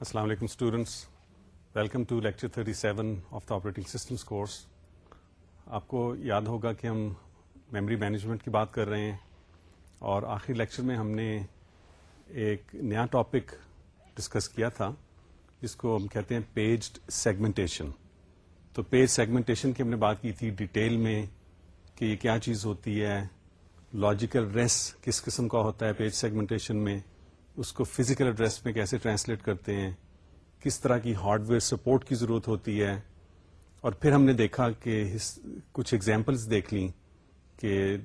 السلام علیکم students welcome to lecture 37 seven of the operating systems course آپ کو یاد ہوگا کہ ہم میموری مینجمنٹ کی بات کر رہے ہیں اور آخری لیکچر میں ہم نے ایک نیا ٹاپک ڈسکس کیا تھا جس کو ہم کہتے ہیں پیجڈ سیگمنٹیشن تو پیج سیگمنٹیشن کی ہم نے بات کی تھی ڈیٹیل میں کہ یہ کیا چیز ہوتی ہے لاجیکل ریس کس قسم کا ہوتا ہے پیج سیگمنٹیشن میں اس کو فزیکل ایڈریس میں کیسے ٹرانسلیٹ کرتے ہیں؟ کس طرح کی ہارڈ ویئر سپورٹ کی ضرورت ہوتی ہے؟ اور پھر ہم نے دیکھا کہ کچھ ایگزامپلس دیکھ لیں کہ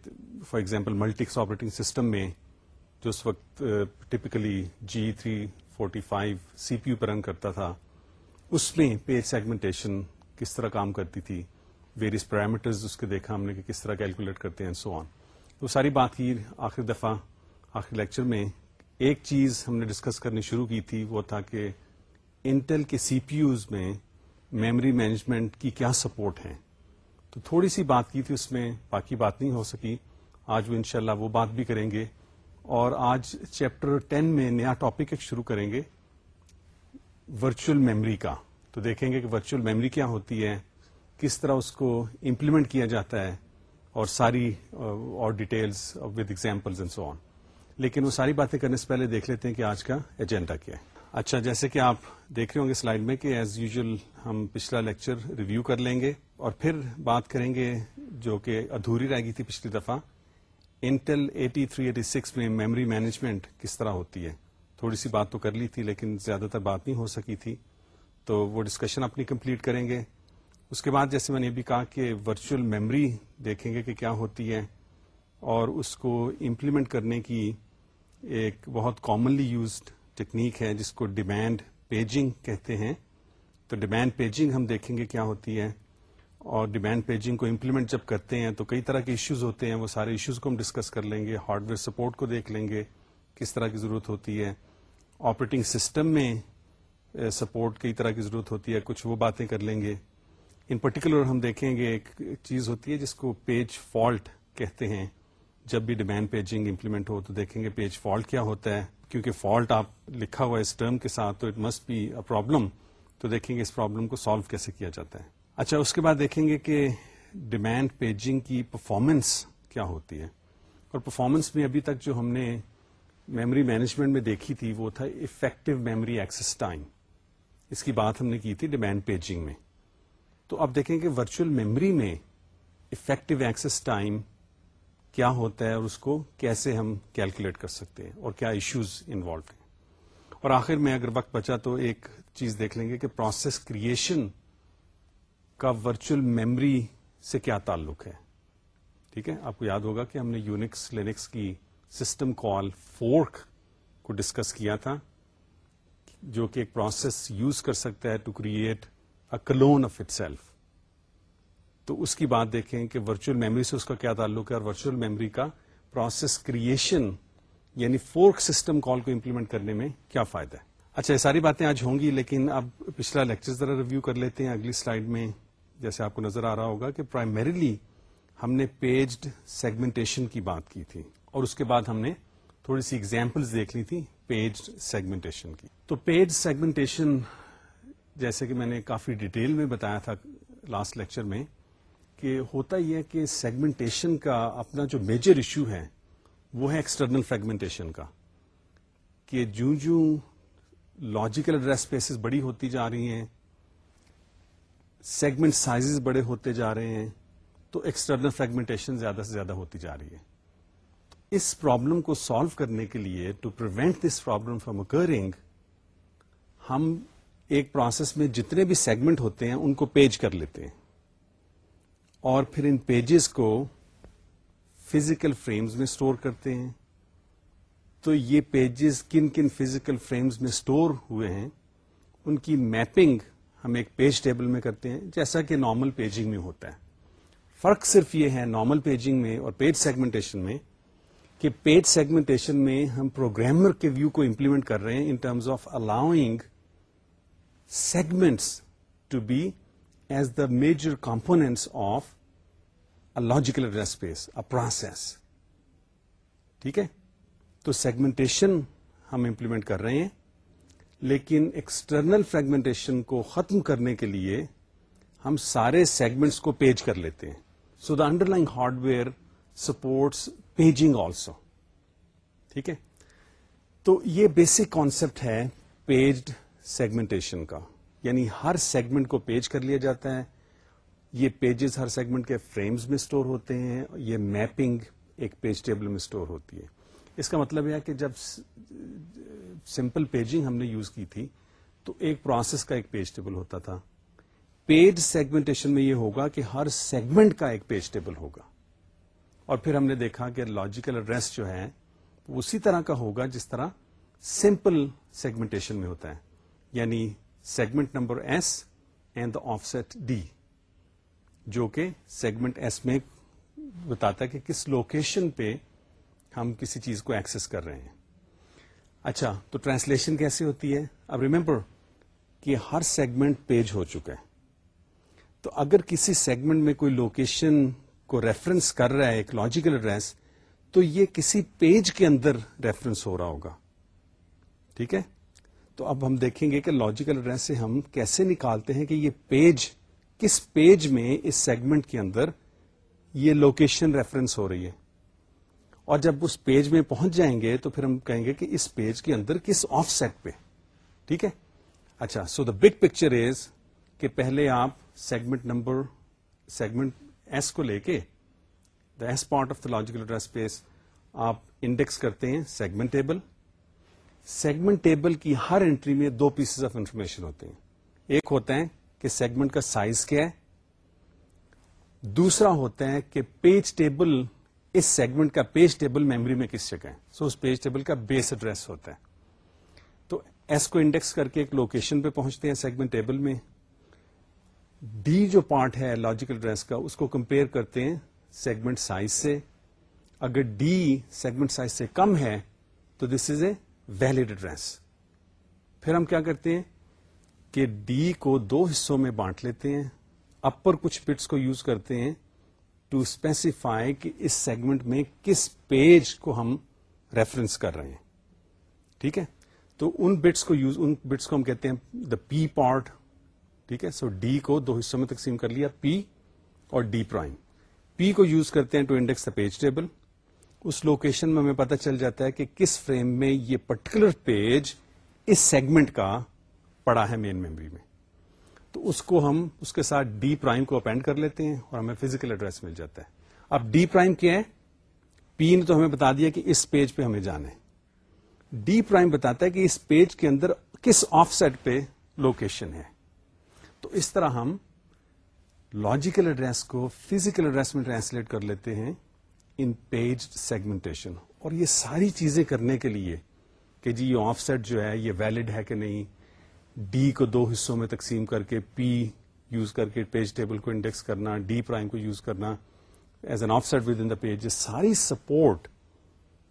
for example Multics operating system میں جو اس وقت typically G three forty five C P U پر رن کرتا تھا، اس میں پیج سیگمنٹیشن کس طرح کام کرتی تھی؟ ویریس پیرامیٹرز اس کے دیکھا ہم نے کہ کس طرح کیلکولیٹ کرتے ہیں سو آن تو ساری بات کی آخری دفعہ، آخری لیکچر میں ایک چیز ہم نے ڈسکس کرنی شروع کی تھی، وہ تھا کہ انٹل کے سی پی یوز میں میموری مینجمنٹ کی کیا سپورٹ ہے تو تھوڑی سی بات کی تھی، اس میں باقی بات نہیں ہو سکی۔ آج وہ انشاءاللہ وہ بات بھی کریں گے۔ اور آج چیپٹر ٹین میں نیا ٹاپک ایک شروع کریں گے ورچوئل میموری کا۔ تو دیکھیں گے کہ ورچوئل میموری کیا ہوتی ہے، کس طرح اس کو امپلیمنٹ کیا جاتا ہے، اور ساری uh, اور details with examples and so on لیکن وہ ساری باتیں کرنے سے پہلے دیکھ لیتے ہیں کہ آج کا ایجنڈا کیا ہے۔ اچھا جیسے کہ آپ دیکھ رہے ہوں گے سلائڈ میں کہ ایز یوزل ہم پچھلا لیکچر ریویو کر لیں گے اور پھر بات کریں گے جو کہ ادھوری رہ گئی تھی پچھلی دفعہ۔ Intel eighty three eighty six میں میموری مینجمنٹ کس طرح ہوتی ہے؟ تھوڑی سی بات تو کر لی تھی لیکن زیادہ تر بات نہیں ہو سکی تھی۔ تو وہ ڈسکشن اپنی کمپلیٹ کریں گے۔ اس کے بعد جیسے میں نے یہ بھی کہا کہ ورچوئل میموری دیکھیں گے کہ کیا ہوتی ہے اور اس کو امپلیمنٹ کرنے کی ایک بہت کامنلی یوزڈ ٹیکنیک ہے جس کو ڈیمانڈ پیجنگ کہتے ہیں۔ تو ڈیمانڈ پیجنگ ہم دیکھیں گے کیا ہوتی ہے۔ اور ڈیمانڈ پیجنگ کو امپلیمنٹ جب کرتے ہیں تو کئی طرح کے ایشوز ہوتے ہیں۔ وہ سارے ایشوز کو ہم ڈسکس کر لیں گے ہارڈ ویئر سپورٹ کو دیکھ لیں گے، کس طرح کی ضرورت ہوتی ہے۔ آپریٹنگ سسٹم میں سپورٹ کئی طرح کی ضرورت ہوتی ہے، کچھ وہ باتیں کر لیں گے۔ ان پرٹیکولر ہم دیکھیں گے ایک چیز ہوتی ہے جس کو پیج فالٹ کہتے ہیں۔ جب بھی ڈیمانڈ پیجنگ امپلیمنٹ ہو تو دیکھیں گے پیج فالٹ کیا ہوتا ہے۔ کیونکہ فالٹ آپ لکھا ہوا ہے اس ٹرم کے ساتھ تو it must be a problem تو دیکھیں گے اس پرابلم کو سالو کیسے کیا جاتا ہے۔ اچھا اس کے بعد دیکھیں گے کہ ڈیمانڈ پیجنگ کی پرفارمنس کیا ہوتی ہے۔ اور پرفارمنس میں ابھی تک جو ہم نے میموری مینجمنٹ میں دیکھی تھی وہ تھا افیکٹو میموری ایکسس ٹائم اس کی بات ہم نے کی تھی ڈیمانڈ پیجنگ میں۔ تو اب دیکھیں کہ ورچوئل میموری میں افیکٹو ایکسس ٹائم کیا ہوتا ہے اور اس کو کیسے ہم کیلکولیٹ کر سکتے ہیں اور کیا ایشوز انوالو ہیں۔ اور آخر میں اگر وقت بچا تو ایک چیز دیکھ لیں گے کہ پروسیس کریشن کا ورچوئل میمری سے کیا تعلق ہے۔ ٹھیک ہے؟ آپ کو یاد ہوگا کہ ہم نے یونکس لینکس کی سسٹم کال فورک کو ڈسکس کیا تھا، جو کہ ایک پروسیس یوز کر سکتا ہے ٹو کریٹ اے کلون آف اٹ سیلف تو اس کی بات دیکھیں کہ ورچوئل میموری سے اس کا کیا تعلق ہے اور ورچوئل میموری کا پروسیس کریشن یعنی فورک سسٹم کال کو امپلیمنٹ کرنے میں کیا فائدہ ہے؟ اچھا یہ ساری باتیں آج ہوں گی، لیکن اب پچھلا لیکچر ذرا ریویو کر لیتے ہیں۔ اگلی سلائڈ میں جیسے آپ کو نظر آ رہا ہوگا کہ پرائمریلی ہم نے پیجڈ سیگمنٹیشن کی بات کی تھی اور اس کے بعد ہم نے تھوڑی سی ایگزامپلس دیکھ لی تھی پیج سیگمنٹیشن کی۔ تو پیج سیگمنٹیشن جیسے کہ میں نے کافی ڈیٹیل میں بتایا تھا لاسٹ لیکچر میں کہ ہوتا یہ کہ سیگمنٹیشن کا اپنا جو میجر ایشو ہے وہ ہے ایکسٹرنل فریگمنٹیشن کا، کہ جو جو لاجیکل ایڈریس اسپیسیز بڑی ہوتی جا رہی ہیں سیگمنٹ سائز بڑے ہوتے جا رہے ہیں، تو ایکسٹرنل فریگمنٹیشن زیادہ سے زیادہ ہوتی جا رہی ہے۔ اس پرابلم کو سالو کرنے کے لیے to prevent this problem from occurring ہم ایک پروسیس میں جتنے بھی سیگمنٹ ہوتے ہیں، ان کو پیج کر لیتے ہیں۔ اور پھر ان پیجز کو فزیکل فریمز میں اسٹور کرتے ہیں۔ تو یہ پیجز کن کن فزیکل فریمز میں اسٹور ہوئے ہیں، ان کی میپنگ ہم ایک پیج ٹیبل میں کرتے ہیں، جیسا کہ نارمل پیجنگ میں ہوتا ہے۔ فرق صرف یہ ہے نارمل پیجنگ میں اور پیج سیگمنٹیشن میں کہ پیج سیگمنٹیشن میں ہم پروگرامر کے ویو کو امپلیمنٹ کر رہے ہیں in terms of allowing segments to be as the major components of logical address space a process ٹھیک ہے؟ تو سیگمنٹیشن ہم امپلیمنٹ کر رہے ہیں، لیکن ایکسٹرنل فریگمنٹیشن کو ختم کرنے کے لیے ہم سارے سیگمنٹس کو پیج کر لیتے ہیں۔ So the underlying hardware supports paging also ٹھیک ہے؟ تو یہ بیسک کانسیپٹ ہے پیجڈ سیگمنٹیشن کا۔ یعنی ہر سیگمنٹ کو پیج کر لیا جاتا ہے۔ یہ پیجز ہر سیگمنٹ کے فریمز میں اسٹور ہوتے ہیں، یہ میپنگ ایک پیج ٹیبل میں اسٹور ہوتی ہے۔ اس کا مطلب یہ کہ جب سمپل پیجنگ ہم نے یوز کی تھی، تو ایک پروسیس کا ایک پیج ٹیبل ہوتا تھا۔ پیج سیگمنٹیشن میں یہ ہوگا کہ ہر سیگمنٹ کا ایک پیج ٹیبل ہوگا۔ اور پھر ہم نے دیکھا کہ لاجیکل ایڈریس جو ہے اسی طرح کا ہوگا جس طرح سمپل سیگمنٹیشن میں ہوتا ہے۔ یعنی segment number S and the offset D جو کہ سیگمنٹ ایس میں بتاتا ہے کہ کس لوکیشن پہ ہم کسی چیز کو ایکسس کر رہے ہیں۔ اچھا تو ٹرانسلیشن کیسے ہوتی ہے؟ اب ریمبر کہ ہر سیگمنٹ پیج ہو چکا ہے۔ تو اگر کسی سیگمنٹ میں کوئی لوکیشن کو ریفرنس کر رہا ہے، ایک لاجیکل ایڈریس تو یہ کسی پیج کے اندر ریفرنس ہو رہا ہوگا۔ ٹھیک ہے؟ تو اب ہم دیکھیں گے کہ لاجیکل ایڈریس سے ہم کیسے نکالتے ہیں کہ یہ پیج کس پیج میں اس سیگمنٹ کے اندر یہ لوکیشن ریفرنس ہو رہی ہے؟ اور جب اس پیج میں پہنچ جائیں گے تو پھر ہم کہیں گے کہ اس پیج کے اندر کس آف سیٹ پہ؟ ٹھیک ہے؟ اچھا سو دا بگ پکچر از کہ پہلے آپ سیگمنٹ نمبر سیگمنٹ ایس کو لے کے the S part of the logical space آپ انڈیکس کرتے ہیں سیگمنٹ ٹیبل سیگمنٹ ٹیبل کی ہر انٹری میں دو پیسز آف انفارمیشن ہوتے ہیں۔ ایک ہوتا ہے کہ سیگمنٹ کا سائز کیا ہے۔ دوسرا ہوتا ہے کہ پیج ٹیبل اس سیگمنٹ کا پیج ٹیبل میموری میں کس جگہ ہے۔ سو اس پیج ٹیبل کا بیس ایڈریس ہوتا ہے۔ تو ایس کو انڈیکس کر کے ایک لوکیشن پہ پہنچتے ہیں سیگمنٹ ٹیبل میں۔ ڈی جو پارٹ ہے لاجیکل ایڈریس کا، اس کو کمپیئر کرتے ہیں سیگمنٹ سائز سے۔ اگر ڈی سیگمنٹ سائز سے کم ہے تو دس از اے ویلڈ ایڈریس پھر ہم کیا کرتے ہیں؟ کہ ڈی کو دو حصوں میں بانٹ لیتے ہیں۔ اپر کچھ بٹس کو یوز کرتے ہیں ٹو اسپیسیفائی کہ اس سیگمنٹ میں کس پیج کو ہم ریفرنس کر رہے ہیں۔ ٹھیک ہے؟ تو ان بٹس کو یوز، ان بٹس کو ہم کہتے ہیں دا پی پارٹ ٹھیک ہے؟ سو ڈی کو دو حصوں میں تقسیم کر لیا پی اور ڈی پرائم پی کو یوز کرتے ہیں to index the page table us location میں ہمیں پتا چل جاتا ہے کہ کس فریم میں یہ پرٹیکولر پیج اس سیگمنٹ کا پڑا ہے مین میموری میں۔ تو اس کو ہم اس کے ساتھ ڈی پرائم کو اپینڈ کر لیتے ہیں اور ہمیں فزیکل ایڈریس مل جاتا ہے۔ اب ڈی پرائم کیا ہے؟ پی نے تو ہمیں بتا دیا کہ اس پیج پہ ہمیں جانا ہے۔ ڈی پرائم بتاتا ہے کہ اس پیج کے اندر کس آف سیٹ پہ لوکیشن ہے۔ تو اس طرح ہم لاجیکل ایڈریس کو فزیکل ایڈریس میں ٹرانسلیٹ کر لیتے ہیں ان پیج سیگمنٹیشن اور یہ ساری چیزیں کرنے کے لیے کہ جی یہ آف سیٹ جو ہے یہ ویلڈ ہے کہ نہیں ڈی کو دو حصوں میں تقسیم کر کے پی یوز کر کے پیج ٹیبل کو انڈیکس کرنا ڈی پرائم کو یوز کرنا as an offset within the page ساری سپورٹ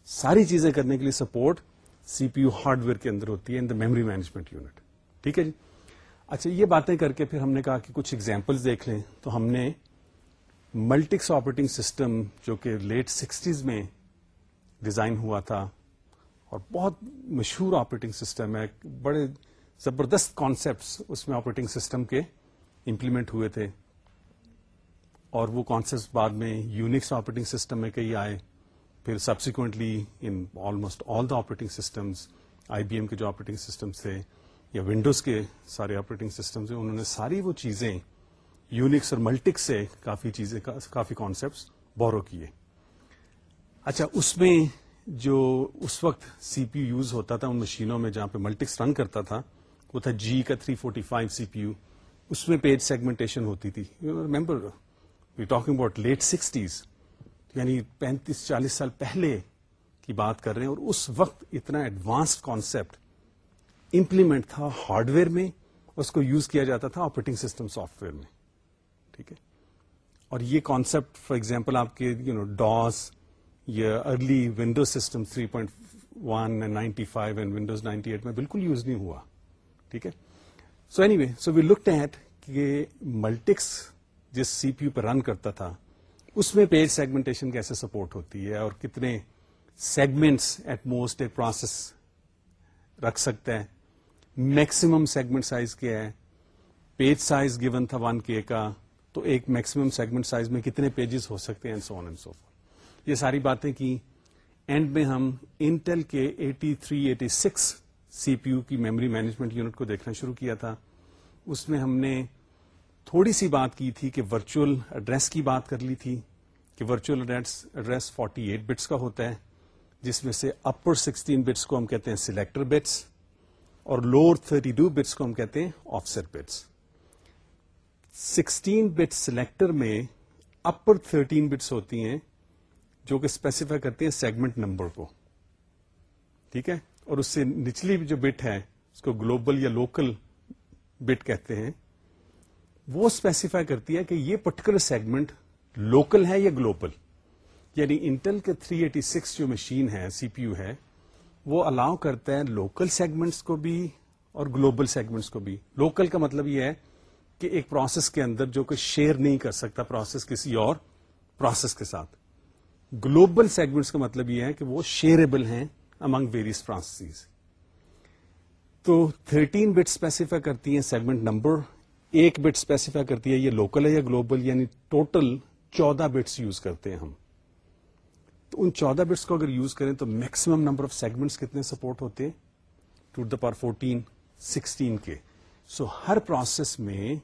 ساری چیزیں کرنے کے لیے support C P U hardware کے اندر ہوتی ہے in the memory management unit ٹھیک ہے جی؟ اچھا یہ باتیں کر کے پھر ہم نے کہا کہ کچھ ایگزامپل دیکھ لیں۔ تو ہم نے ملٹکس آپریٹنگ سسٹم جو کہ لیٹ سکسٹیز میں ڈیزائن ہوا تھا اور بہت مشہور آپریٹنگ سسٹم ہے، بڑے زبردست کانسیپٹس اس میں آپریٹنگ سسٹم کے امپلیمنٹ ہوئے تھے اور وہ کانسیپٹ بعد میں یونکس آپریٹنگ سسٹم میں کئی آئے۔ پھر subsequently in almost all the operating systems I B M کے جو آپریٹنگ سسٹمس تھے یا ونڈوز کے سارے آپریٹنگ سسٹمز ہیں، انہوں نے ساری وہ چیزیں یونکس اور ملٹکس سے کافی چیزیں، کافی کانسیپٹس بورو کیے۔ اچھا اس میں جو اس وقت سی پی یو یوز ہوتا تھا ان مشینوں میں جہاں پہ ملٹکس رن کرتا تھا وہ تھا جی کا 345 forty five C P U, اس میں پیج سیگمنٹیشن ہوتی تھی۔ Remember we talking about late sixties یعنی پینتیس چالیس سال پہلے کی بات کر رہے ہیں، اور اس وقت اتنا ایڈوانسڈ کانسیپٹ امپلیمنٹ تھا ہارڈ ویئر میں، اس کو یوز کیا جاتا تھا آپریٹنگ سسٹم سافٹ ویئر میں۔ ٹھیک ہے؟ اور یہ کانسیپٹ فار ایگزامپل آپ کے یو نو ڈاس یا early Windows system three point one ninety five and Windows ninety eight میں بالکل یوز نہیں ہوا۔ ٹھیک ہے؟ So anyway so we look at کہ ملٹکس جس سی پی یو پہ رن کرتا تھا، اس میں پیج سیگمنٹیشن کیسے سپورٹ ہوتی ہے اور کتنے segments at most a process رکھ سکتا ہے؟ میکسیمم سیگمنٹ سائز کیا ہے؟ پیج سائز گیون تھا ون کے کا، تو ایک میکسیمم سیگمنٹ سائز میں کتنے پیجز ہو سکتے ہیں؟ سو سو یہ ساری باتیں کی۔ اینڈ میں ہم انٹل کے eighty three eighty six C P U کی میموری مینجمنٹ یونٹ کو دیکھنا شروع کیا تھا۔ اس میں ہم نے تھوڑی سی بات کی تھی کہ ورچوئل ایڈریس کی بات کر لی تھی کہ virtual address forty eight bits کا ہوتا ہے، جس میں سے اپر سکسٹین بٹس کو ہم کہتے ہیں سلیکٹر بٹس اور لوور تھرٹی ٹو بٹس کو ہم کہتے ہیں offset bits. Sixteen bit selector میں اپر تھرٹین بٹس ہوتی ہیں جو کہ اسپیسیفائی کرتے ہیں سیگمنٹ نمبر کو۔ ٹھیک ہے؟ اور اس سے نچلی جو بٹ ہے اس کو گلوبل یا لوکل بٹ کہتے ہیں، وہ اسپیسیفائی کرتی ہے کہ یہ پرٹیکولر سیگمنٹ لوکل ہے یا گلوبل یعنی انٹل کے 386 جو مشین ہے سی پی یو ہے وہ الاؤ کرتا ہے لوکل سیگمنٹس کو بھی اور گلوبل سیگمنٹس کو بھی. لوکل کا مطلب یہ ہے کہ ایک پروسیس کے اندر جو کہ شیئر نہیں کر سکتا پروسیس کسی اور پروسیس کے ساتھ. گلوبل سیگمنٹس کا مطلب یہ ہے کہ وہ شیئربل ہیں امنگ ویریس پروسیس تو 13 بٹ اسپیسیفائی کرتی ہیں سیگمنٹ نمبر ایک بٹ اسپیسیفائی کرتی ہے یہ لوکل ہے یا گلوبل یعنی ٹوٹل چودہ بٹس یوز کرتے ہیں ہم۔ تو ان چودہ بٹس کو اگر یوز کریں تو میکسیمم نمبر آف سیگمنٹس کتنے سپورٹ ہوتے ہیں؟ To the power fourteen sixteen کے۔ سو ہر پروسیس میں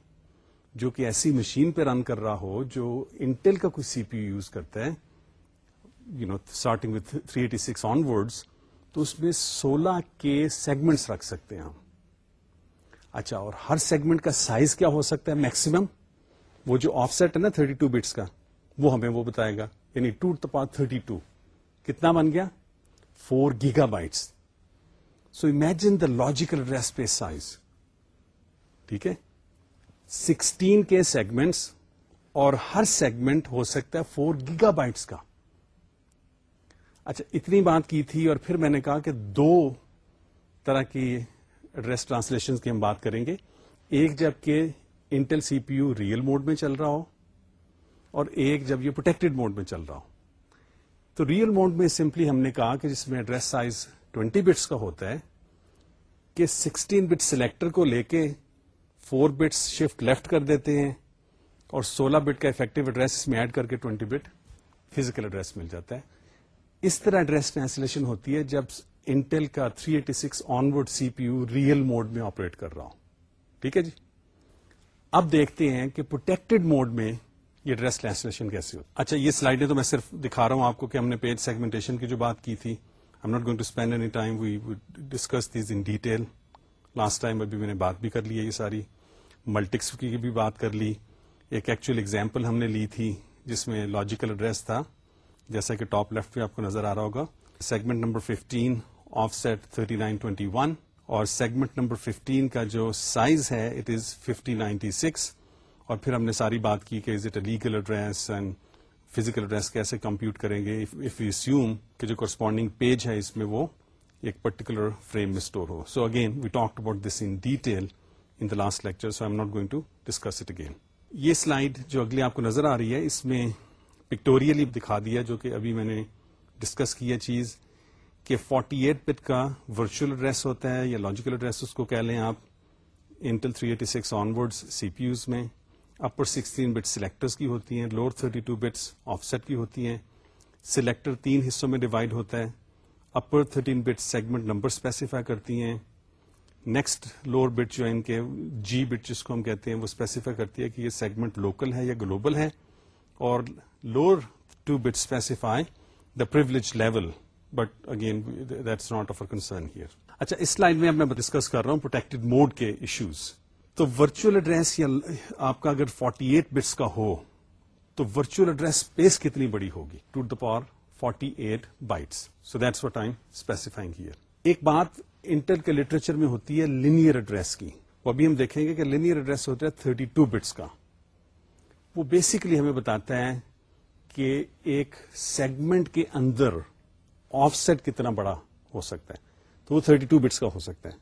جو کہ ایسی مشین پہ رن کر رہا ہو، جو انٹل کا کوئی سی پی یو یوز کرتا ہے you know starting with three eighty six onwards تو اس میں سولہ کے سیگمنٹس رکھ سکتے ہیں ہم۔ اچھا اور ہر سیگمنٹ کا سائز کیا ہو سکتا ہے میکسیمم وہ جو آف سیٹ ہے نا تھرٹی ٹو بٹس کا، وہ ہمیں وہ بتائے گا۔ یعنی ٹو پار تھرٹی ٹو کتنا بن گیا؟ Four gigabytes so imagine the logical address pay size ٹھیک ہے؟ سکسٹین کے سیگمنٹس اور ہر سیگمنٹ ہو سکتا ہے فور گیگا بائٹس کا۔ اچھا اتنی بات کی تھی اور پھر میں نے کہا کہ دو طرح کی ایڈریس ٹرانسلیشن کی ہم بات کریں گے۔ ایک جبکہ Intel C P U real mode میں چل رہا ہو اور ایک جب یہ پروٹیکٹڈ موڈ میں چل رہا ہو۔ تو ریئل موڈ میں سمپلی ہم نے کہا کہ جس میں ایڈریس سائز 20 بٹس کا ہوتا ہے کہ 16 بٹ سلیکٹر کو لے کے فور بٹس شفٹ لیفٹ کر دیتے ہیں اور 16 بٹ کا افیکٹو ایڈریس اس میں ایڈ کر کے 20 بٹ فزیکل ایڈریس مل جاتا ہے۔ اس طرح ایڈریس ٹرانسلیشن ہوتی ہے جب انٹل کا 386 onward C P U real mode میں آپریٹ کر رہا ہوں ٹھیک ہے جی؟ اب دیکھتے ہیں کہ پروٹیکٹڈ موڈ میں یہ ڈریس ٹرانسلیشن کیسی ہو اچھا یہ سلائڈیں تو میں صرف دکھا رہا ہوں آپ کو کہ ہم نے پیج سیگمنٹیشن کی جو بات کی تھی۔ Am not going to spend any time we discuss these in detail last time ابھی میں نے بات بھی کر لی ہے یہ ساری۔ ملٹکس کی بھی بات کر لی۔ ایک ایکچوئل اگزامپل ہم نے لی تھی جس میں لاجیکل ایڈریس تھا۔ جیسا کہ ٹاپ لیفٹ پہ آپ کو نظر آ رہا ہوگا segment number fifteen offset thirty nine twenty one اور سیگمنٹ نمبر ففٹین کا جو سائز ہے it is fifty ninety six اور پھر ہم نے ساری بات کی کہ is it a legal address and physical address کیسے کمپیوٹ کریں گے؟ اف یو سیوم کہ جو کرسپونڈنگ پیج ہے اس میں وہ ایک پرٹیکولر فریم میں store who. So again we talk about this in detail in the last lecture so I am not going to discuss it again یہ سلائڈ جو اگلی آپ کو نظر آ رہی ہے، اس میں پکٹوریلی دکھا دیا جو کہ ابھی میں نے ڈسکس کیا چیز کہ 48 ایٹ بٹ کا ورچوئل ایڈریس ہوتا ہے یا لاجیکل ایڈریس اس کو کہہ لیں آپ Intel 386 eighty six onward C P Us میں اپر 16 بٹ سلیکٹرز کی ہوتی ہیں lower 32 two bits offset کی ہوتی ہیں سلیکٹر تین حصوں میں ڈیوائڈ ہوتا ہے upper 13 bit segment number specify کرتی ہیں نیکسٹ لوور بٹ جو ہے ان کے جی بٹ جس کو ہم کہتے ہیں وہ اسپیسیفائی کرتی ہے کہ یہ سیگمنٹ لوکل ہے یا گلوبل ہے، اور lower two bit specify the privilege level bit again that's not of concern here اچھا اس لائن میں اب میں ڈسکس کر رہا ہوں پروٹیکٹڈ موڈ کے ایشوز تو ورچوئل ایڈریس یا آپ کا اگر 48 ایٹ بٹس کا ہو تو ورچوئل ایڈریس اسپیس کتنی بڑی ہوگی two the power 48 eight bytes so that's what I'm specifying here ایک بات انٹر کے لٹریچر میں ہوتی ہے لینئر ایڈریس کی وہ ابھی ہم دیکھیں گے کہ لینئر ایڈریس ہوتا ہے 32 ٹو بٹس کا وہ بیسکلی ہمیں بتاتا ہے کہ ایک سیگمنٹ کے اندر آف سیٹ کتنا بڑا ہو سکتا ہے۔ تو وہ 32 بٹس کا ہو سکتا ہے۔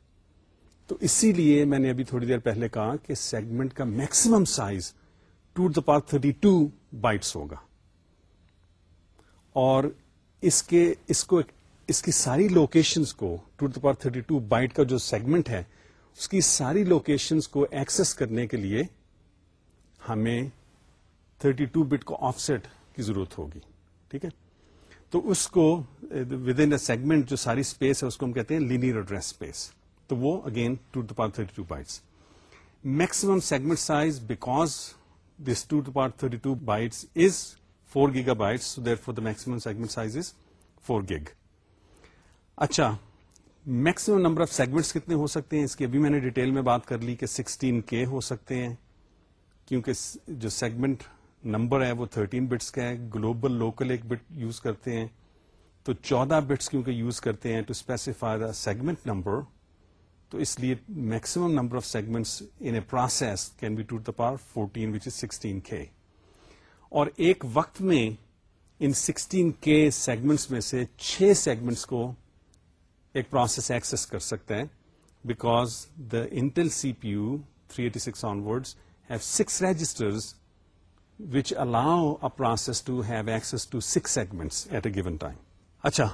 تو اسی لیے میں نے ابھی تھوڑی دیر پہلے کہا کہ سیگمنٹ کا maximum size to the power thirty two bites ہوگا۔ اور اس کے اس کو اس کی ساری لوکیشنز کو to the power thirty to byte کا جو سیگمنٹ ہے، اس کی ساری لوکیشنز کو ایکسس کرنے کے لیے ہمیں 32 بٹ کو آف سیٹ کی ضرورت ہوگی، ٹھیک ہے؟ تو اس کو ود ان سیگمنٹ جو ساری اسپیس ہے، اس کو ہم کہتے ہیں لینئر ایڈریس اسپیس تو وہ again two the power thirty two bytes maximum segment size because this two the power thirty two bytes is four gigabytes therefore the maximum segment size is four gig اچھا maximum number of segments کتنے ہو سکتے ہیں؟ اس کی ابھی میں نے detail میں بات کر لی کہ سکسٹین کے ہو سکتے ہیں، کیونکہ جو سیگمنٹ نمبر ہے وہ تھرٹین بٹس کا ہے گلوبل لوکل ایک بٹ یوز کرتے ہیں۔ تو چودہ بٹس کیونکہ یوز کرتے ہیں to specify the segment number تو اس لیے maximum number of segments in a process can be two the power fourteen which is sixteen کے اور ایک وقت میں ان سکسٹین کے سیگمنٹس میں سے چھ سیگمنٹس کو ایک پروسیس ایکسس کر سکتا ہے because the Intel C P U three eighty six onward have six registers which allow a process to have access to six segments at a given time اچھا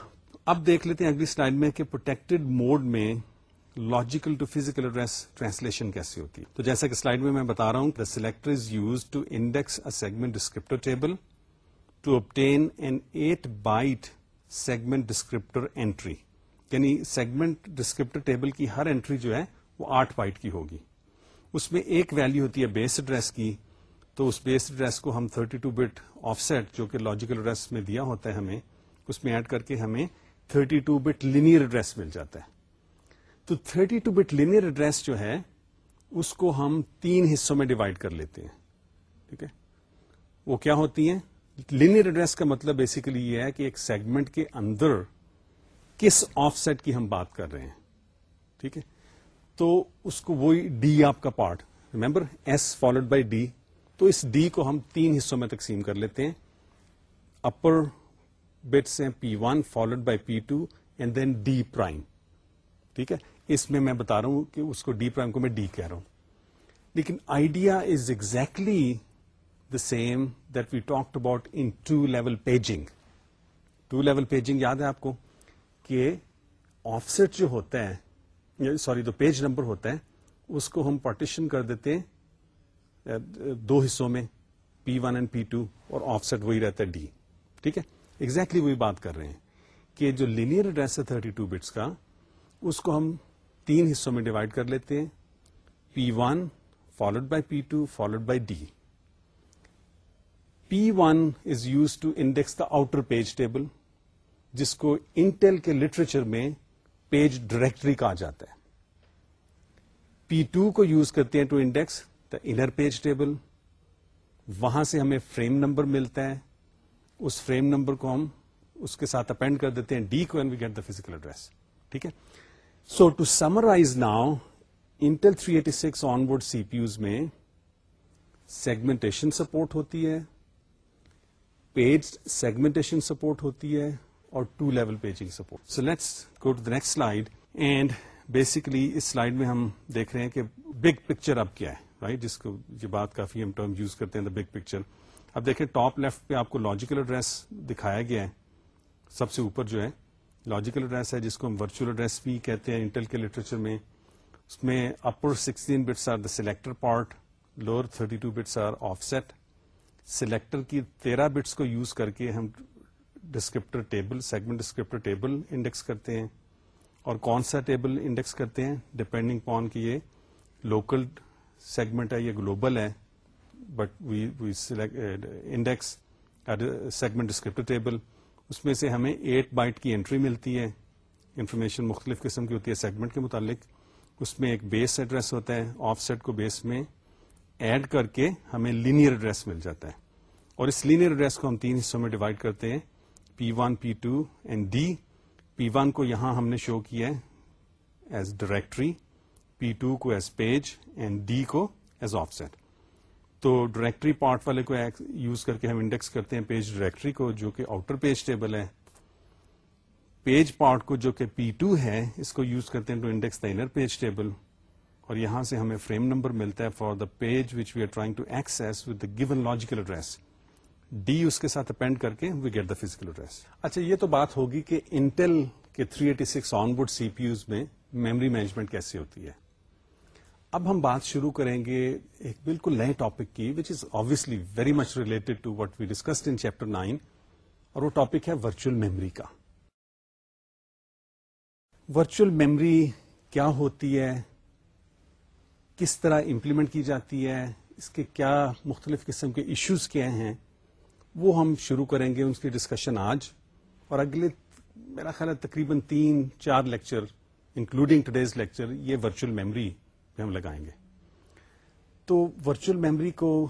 اب دیکھ لیتے ہیں اگلی سلائڈ میں کہ پروٹیکٹڈ موڈ میں logical to physical address translation کیسی ہوتی ہے۔ تو جیسا کہ سلائڈ میں میں بتا رہا ہوں the selector is use to index a segment descriptor table to obtain an eight byte segment descriptor entry یعنی سیگمنٹ ڈسکرپٹر ٹیبل کی ہر انٹری جو ہے وہ آٹھ بائٹ کی ہوگی۔ اس میں ایک ویلو ہوتی ہے بیس ایڈریس کی تو اس بیس ایڈریس کو ہم 32 ٹو بٹ آف سیٹ جو کہ لاجیکل ایڈریس میں دیا ہوتا ہے ہمیں، اس میں ایڈ کر کے ہمیں 32 ٹو بٹ لینئر ایڈریس مل جاتا ہے۔ تو 32 ٹو بٹ لینئر ایڈریس جو ہے، اس کو ہم تین حصوں میں ڈیوائڈ کر لیتے ہیں۔ ٹھیک ہے؟ وہ کیا ہوتی ہیں؟ لینئر ایڈریس کا مطلب بیسیکلی یہ ہے کہ ایک سیگمنٹ کے اندر کس آف سیٹ کی ہم بات کر رہے ہیں۔ ٹھیک ہے؟ تو اس کو وہی ڈی آپ کا part remember S followed by D تو اس ڈی کو ہم تین حصوں میں تقسیم کر لیتے ہیں۔ اپر بٹس ہیں P one followed by P two and then D prime ٹھیک ہے؟ اس میں میں بتا رہا ہوں کہ اس کو ڈی پرائم کو میں ڈی کہہ رہا ہوں۔ لیکن idea is exactly the same that we talk about in two level paging two level paging یاد ہے آپ کو کہ آف سیٹ جو ہوتا ہے سوری جو پیج نمبر ہوتا ہے، اس کو ہم پارٹیشن کر دیتے ہیں دو حصوں میں P one and P two اور آف سیٹ وہی رہتا ہے ڈی ٹھیک ہے؟ ایگزیکٹلی وہی بات کر رہے ہیں کہ جو لینئر ایڈریس ہے تھرٹی ٹو بٹس کا، اس کو ہم تین حصوں میں ڈیوائڈ کر لیتے ہیں P one followed by P two followed by D P one is use to index the outer page table جس کو انٹیل کے لٹریچر میں پیج ڈائریکٹری کہا جاتا ہے۔ پی ٹو کو یوز کرتے ہیں to index the inner page table وہاں سے ہمیں فریم نمبر ملتا ہے اس فریم نمبر کو ہم اس کے ساتھ اپینڈ کر دیتے ہیں۔ ڈی کو we get the physical address ٹھیک ہے؟ So to summarize now Intel three eighty six on board C P Us میں سیگمنٹیشن سپورٹ ہوتی ہے پیج سیگمنٹیشن سپورٹ ہوتی ہے اور two level paging support so let's go to the next slide and basically us slide میں ہم دیکھ رہے ہیں کہ بگ پکچر اب کیا ہے۔ رائٹ جس کو یہ بات کافی ہم ٹرم یوز کرتے ہیں دا بگ پکچر اب دیکھیں ٹاپ لیفٹ پہ آپ کو لاجیکل ایڈریس دکھایا گیا ہے، سب سے اوپر جو ہے لاجیکل ایڈریس ہے، جس کو ہم ورچوئل ایڈریس بھی کہتے ہیں انٹل کے لٹریچر میں۔ اس میں upper sixteen bits are the selector part lower thirty two bits are offset selector کی تیرہ بٹس کو یوز کر کے ہم descriptor table segment descriptor table index کرتے ہیں۔ اور کون سا ٹیبل انڈیکس کرتے ہیں؟ ڈپینڈنگ پون کہ یہ لوکل سیگمنٹ ہے، یہ گلوبل ہے but we we index segment descriptor table اس میں سے ہمیں ایٹ بائٹ کی انٹری ملتی ہے. انفارمیشن مختلف قسم کی ہوتی ہے سیگمنٹ کے متعلق. اس میں ایک بیس ایڈریس ہوتا ہے. آف سیٹ کو بیس میں ایڈ کر کے ہمیں لینئر ایڈریس مل جاتا ہے. اور اس لینئر ایڈریس کو ہم تین حصوں میں ڈیوائڈ کرتے ہیں. P one P two and D P one کو یہاں ہم نے شو کیا ہے ایز ڈائریکٹری پی ٹو کو ایز پیج اینڈ ڈی کو ایز آف سیٹ تو ڈائریکٹری پارٹ والے کو یوز کر کے ہم انڈیکس کرتے ہیں پیج ڈائریکٹری کو جو کہ آؤٹر پیج ٹیبل ہے. پیج پارٹ کو جو کہ پی ٹو ہے، اس کو یوز کرتے ہیں to index the inner page table اور یہاں سے ہمیں فریم نمبر ملتا ہے for the page which we are trying to access with the given logical address D اس کے ساتھ اپینڈ کر کے we get the physical address اچھا یہ تو بات ہوگی کہ انٹل کے 386 eighty six on board C P U میں میموری مینجمنٹ کیسے ہوتی ہے؟ اب ہم بات شروع کریں گے ایک بالکل نئے ٹاپک کی which is obviously very much related to what we discussed in chapter nine اور وہ ٹاپک ہے ورچوئل میموری کا۔ ورچوئل میموری کیا ہوتی ہے؟ کس طرح امپلیمنٹ کی جاتی ہے؟ اس کے کیا مختلف قسم کے ایشوز کیا ہیں؟ وہ ہم شروع کریں گے اس کی ڈسکشن آج۔ اور اگلے میرا خیال ہے تقریباً تین، چار لیکچر انکلوڈنگ ٹوڈیز لیکچر یہ ورچوئل میموری پہ ہم لگائیں گے۔ تو ورچوئل میموری کو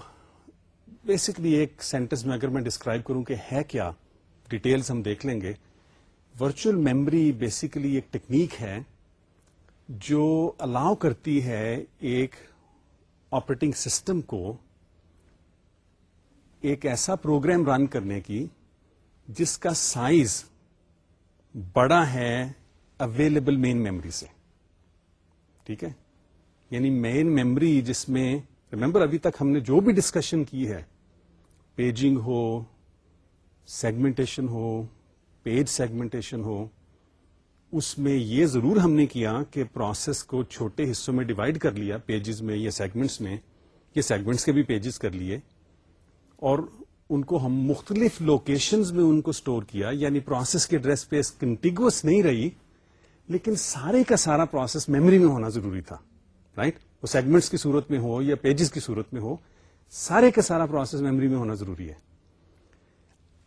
بیسکلی ایک سینٹینس میں اگر میں ڈسکرائب کروں کہ ہے کیا ڈیٹیلز ہم دیکھ لیں گے۔ ورچوئل میموری بیسیکلی ایک ٹیکنیک ہے جو الاؤ کرتی ہے ایک آپریٹنگ سسٹم کو ایک ایسا پروگرام رن کرنے کی جس کا سائز بڑا ہے اویلیبل مین میموری سے۔ ٹھیک ہے؟ یعنی مین میموری جس میں ریمبر ابھی تک ہم نے جو بھی ڈسکشن کی ہے پیجنگ ہو سیگمنٹیشن ہو پیج سیگمنٹیشن ہو، اس میں یہ ضرور ہم نے کیا کہ پروسیس کو چھوٹے حصوں میں ڈیوائڈ کر لیا پیجز میں یا سیگمنٹس میں یہ سیگمنٹس کے بھی پیجز کر لیے، اور ان کو ہم مختلف لوکیشنز میں ان کو سٹور کیا یعنی پروسیس کی ڈریس پیس کنٹینگوس نہیں رہی، لیکن سارے کا سارا پروسیس میموری میں ہونا ضروری تھا۔ رائٹ وہ سیگمنٹس کی صورت میں ہو یا پیجز کی صورت میں ہو، سارے کا سارا پروسیس میموری میں ہونا ضروری ہے۔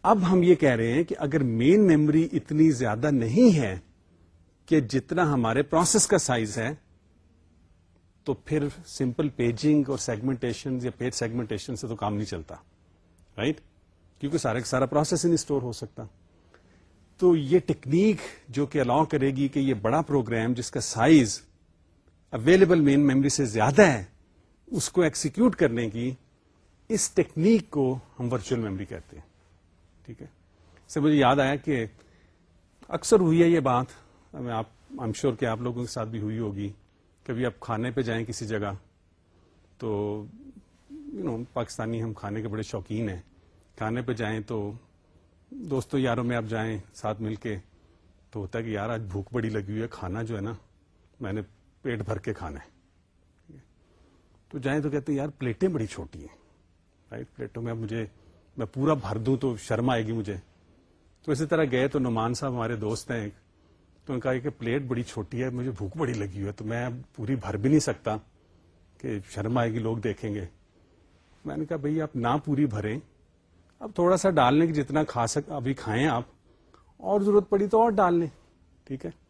اب ہم یہ کہہ رہے ہیں کہ اگر مین میموری اتنی زیادہ نہیں ہے کہ جتنا ہمارے پروسیس کا سائز ہے، تو پھر سمپل پیجنگ اور سیگمنٹیشن یا پیج سیگمنٹیشن سے تو کام نہیں چلتا رائٹ کیونکہ سارے کا سارا پروسیس نہیں اسٹور ہو سکتا۔ تو یہ ٹیکنیک جو کہ الاؤ کرے گی کہ یہ بڑا پروگرام جس کا سائز اویلیبل مین میموری سے زیادہ ہے اس کو ایکسیکیوٹ کرنے کی اس ٹیکنیک کو ہم ورچوئل میموری کہتے ہیں۔ ٹھیک ہے؟ سے مجھے یاد آیا کہ اکثر ہوئی ہے یہ بات آپ ایم شیور کہ آپ لوگوں کے ساتھ بھی ہوئی ہوگی۔ کبھی آپ کھانے پہ جائیں کسی جگہ، تو یو نو پاکستانی ہم کھانے کے بڑے شوقین ہیں۔ کھانے پہ جائیں تو دوستوں یاروں میں آپ جائیں، ساتھ مل کے، تو ہوتا ہے کہ یار آج بھوک بڑی لگی ہوئی ہے، کھانا جو ہے نا، میں نے پیٹ بھر کے کھانا ہے۔ تو جائیں تو کہتے ہیں، یار، پلیٹیں بڑی چھوٹی ہیں۔ رائٹ پلیٹوں میں مجھے، میں پورا بھر دوں تو شرم آئے گی مجھے۔ تو اسی طرح گئے تو نعمان صاحب ہمارے دوست ہیں۔ تو ان کا کہ پلیٹ بڑی چھوٹی ہے، مجھے بھوک بڑی لگی ہوئی ہے، تو میں اب پوری بھر بھی نہیں سکتا کہ شرم آئے گی، لوگ دیکھیں گے۔ میں نے کہا، بھائی، آپ نہ پوری بھریں۔ اب تھوڑا سا ڈالنے کی جتنا کھا سک، ابھی کھائیں آپ۔ اور ضرورت پڑی تو اور ڈال لیں ٹھیک ہے؟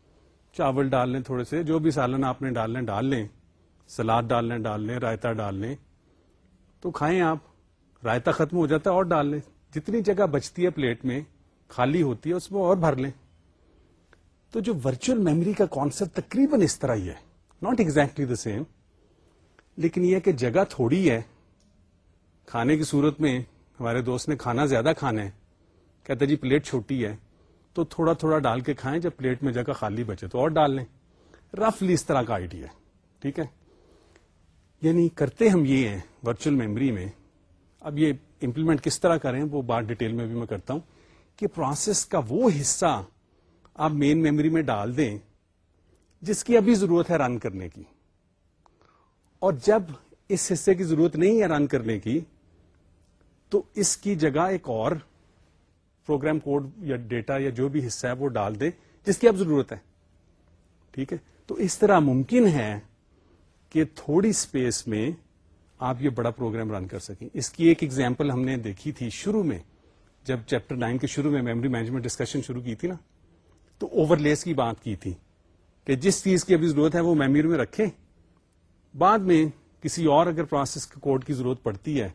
چاول ڈال لیں تھوڑے سے، جو بھی سالن آپ نے ڈال لیں ڈال لیں۔ سلاد ڈال لیں ڈال لیں، رائتا ڈال لیں۔ تو کھائیں آپ، رائتا ختم ہو جاتا ہے اور ڈال لیں۔ جتنی جگہ بچتی ہے پلیٹ میں، خالی ہوتی ہے، اس میں اور بھر لیں۔ تو جو ورچوئل میموری کا کانسیپٹ تقریباً اس طرح ہی ہے۔ ناٹ ایگزیکٹلی دا سیم لیکن یہ کہ جگہ تھوڑی ہے۔ کھانے کی صورت میں ہمارے دوست نے کھانا زیادہ کھانا ہے۔ کہتے جی پلیٹ چھوٹی ہے۔ تو تھوڑا تھوڑا ڈال کے کھائیں، جب پلیٹ میں جگہ خالی بچے تو اور ڈال لیں۔ رفلی اس طرح کا آئیڈیا ٹھیک ہے؟ یعنی کرتے ہم یہ ہیں ورچوئل میموری میں۔ اب یہ امپلیمنٹ کس طرح کریں وہ بات ڈیٹیل میں بھی میں کرتا ہوں کہ پروسیس کا وہ حصہ آپ مین میموری میں ڈال دیں جس کی ابھی ضرورت ہے رن کرنے کی۔ اور جب اس حصے کی ضرورت نہیں ہے رن کرنے کی، تو اس کی جگہ ایک اور پروگرام کوڈ یا ڈیٹا یا جو بھی حصہ ہے وہ ڈال دیں جس کی اب ضرورت ہے۔ ٹھیک ہے؟ تو اس طرح ممکن ہے کہ تھوڑی اسپیس میں آپ یہ بڑا پروگرام رن کر سکیں۔ اس کی ایک ایگزامپل ہم نے دیکھی تھی شروع میں، جب چیپٹر نائن کے شروع میں میموری مینجمنٹ ڈسکشن شروع کی تھی نا، تو اوور لیس کی بات کی تھی کہ جس چیز کی ابھی ضرورت ہے وہ میموری میں رکھیں۔ بعد میں کسی اور اگر پروسیس کوڈ کی ضرورت پڑتی ہے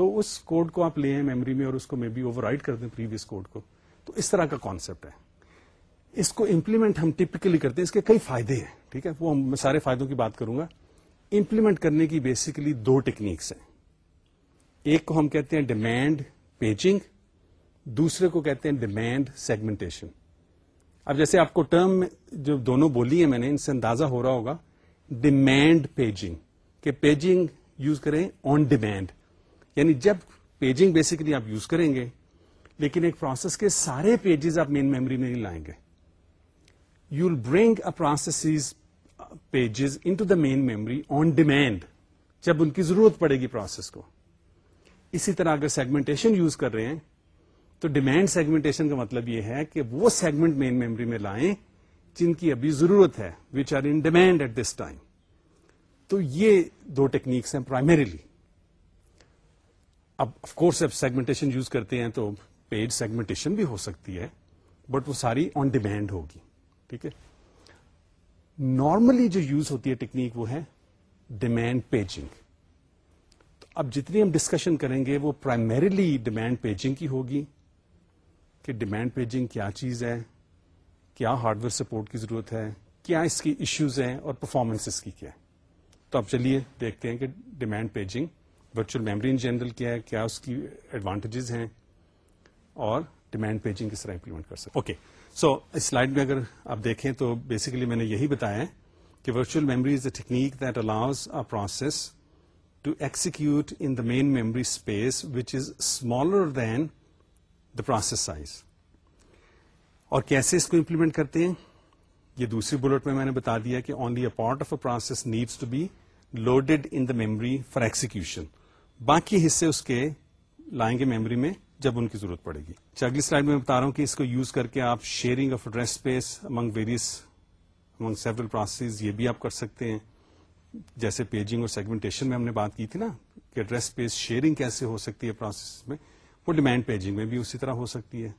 تو اس کوڈ کو آپ لے ہیں میموری میں اور اس کو میں بھی اوور رائڈ کر دیں پریویس کوڈ کو۔ تو اس طرح کا کانسیپٹ ہے۔ اس کو امپلیمنٹ ہم ٹپکلی کرتے ہیں۔ اس کے کئی فائدے ہیں، ٹھیک ہے؟ وہ میں سارے فائدوں کی بات کروں گا۔ امپلیمنٹ کرنے کی بیسیکلی دو ٹیکنیکس ہیں۔ ایک کو ہم کہتے ہیں ڈیمینڈ پیجنگ دوسرے کو کہتے ہیں ڈیمینڈ سیگمنٹیشن اب جیسے آپ کو ٹرم جو دونوں بولی ہے میں نے ان سے اندازہ ہو رہا ہوگا۔ ڈیمینڈ پیجنگ کہ پیجنگ یوز کریں آن ڈیمینڈ یعنی جب پیجنگ بیسکلی آپ یوز کریں گے، لیکن ایک پروسیس کے سارے پیجز آپ مین میموری میں نہیں لائیں گے۔ You will bring a process pages into the main memory on demand جب ان کی ضرورت پڑے گی پروسیس کو۔ اسی طرح اگر سیگمنٹیشن یوز کر رہے ہیں، تو ڈیمانڈ سیگمنٹیشن کا مطلب یہ ہے کہ وہ سیگمنٹ مین میموری میں لائیں جن کی ابھی ضرورت ہے which are in demand at this time تو یہ دو ٹیکنیکس ہیں پرائمریلی اب آف کورس اب سیگمنٹیشن یوز کرتے ہیں تو پیج سیگمنٹیشن بھی ہو سکتی ہے بٹ وہ ساری آن ڈیمانڈ ہوگی، ٹھیک ہے؟ نارملی جو یوز ہوتی ہے ٹیکنیک وہ ہے ڈیمانڈ پیجنگ تو اب جتنی ہم ڈسکشن کریں گے، وہ پرائمریلی ڈیمانڈ پیجنگ کی ہوگی کہ ڈیمانڈ پیجنگ کیا چیز ہے، کیا ہارڈ ویئر سپورٹ کی ضرورت ہے، کیا اس کی ایشوز ہیں اور پرفارمنس کی کیا ہے تو اب چلیے دیکھتے ہیں کہ demand paging virtual memory in general کیا ہے، کیا اس کی ایڈوانٹیجز ہیں اور ڈیمانڈ پیجنگ کس طرح امپلیمنٹ کر سکتے اوکے سو اس سلائڈ میں اگر آپ دیکھیں تو بیسیکلی میں نے یہی بتایا ہے کہ virtual memory is a technique that allows a process to execute in the main memory space which is smaller than the process size اور کیسے اس کو امپلیمنٹ کرتے ہیں؟ یہ دوسری بلٹ میں میں نے بتا دیا کہ only a part of a process needs to be loaded in the memory for execution باقی حصے اس کے لائیں گے میموری میں جب ان کی ضرورت پڑے گی۔ اچھا، اگلی سلائڈ میں بتا رہا ہوں کہ اس کو یوز کر کے آپ sharing of address space among various among several process یہ بھی آپ کر سکتے ہیں۔ جیسے پیجنگ اور سیگمنٹیشن میں ہم نے بات کی تھی نا کہ ایڈریس اسپیس شیئرنگ کیسے ہو سکتی ہے پروسیس میں وہ ڈیمانڈ پیجنگ میں بھی اسی طرح ہو سکتی ہے۔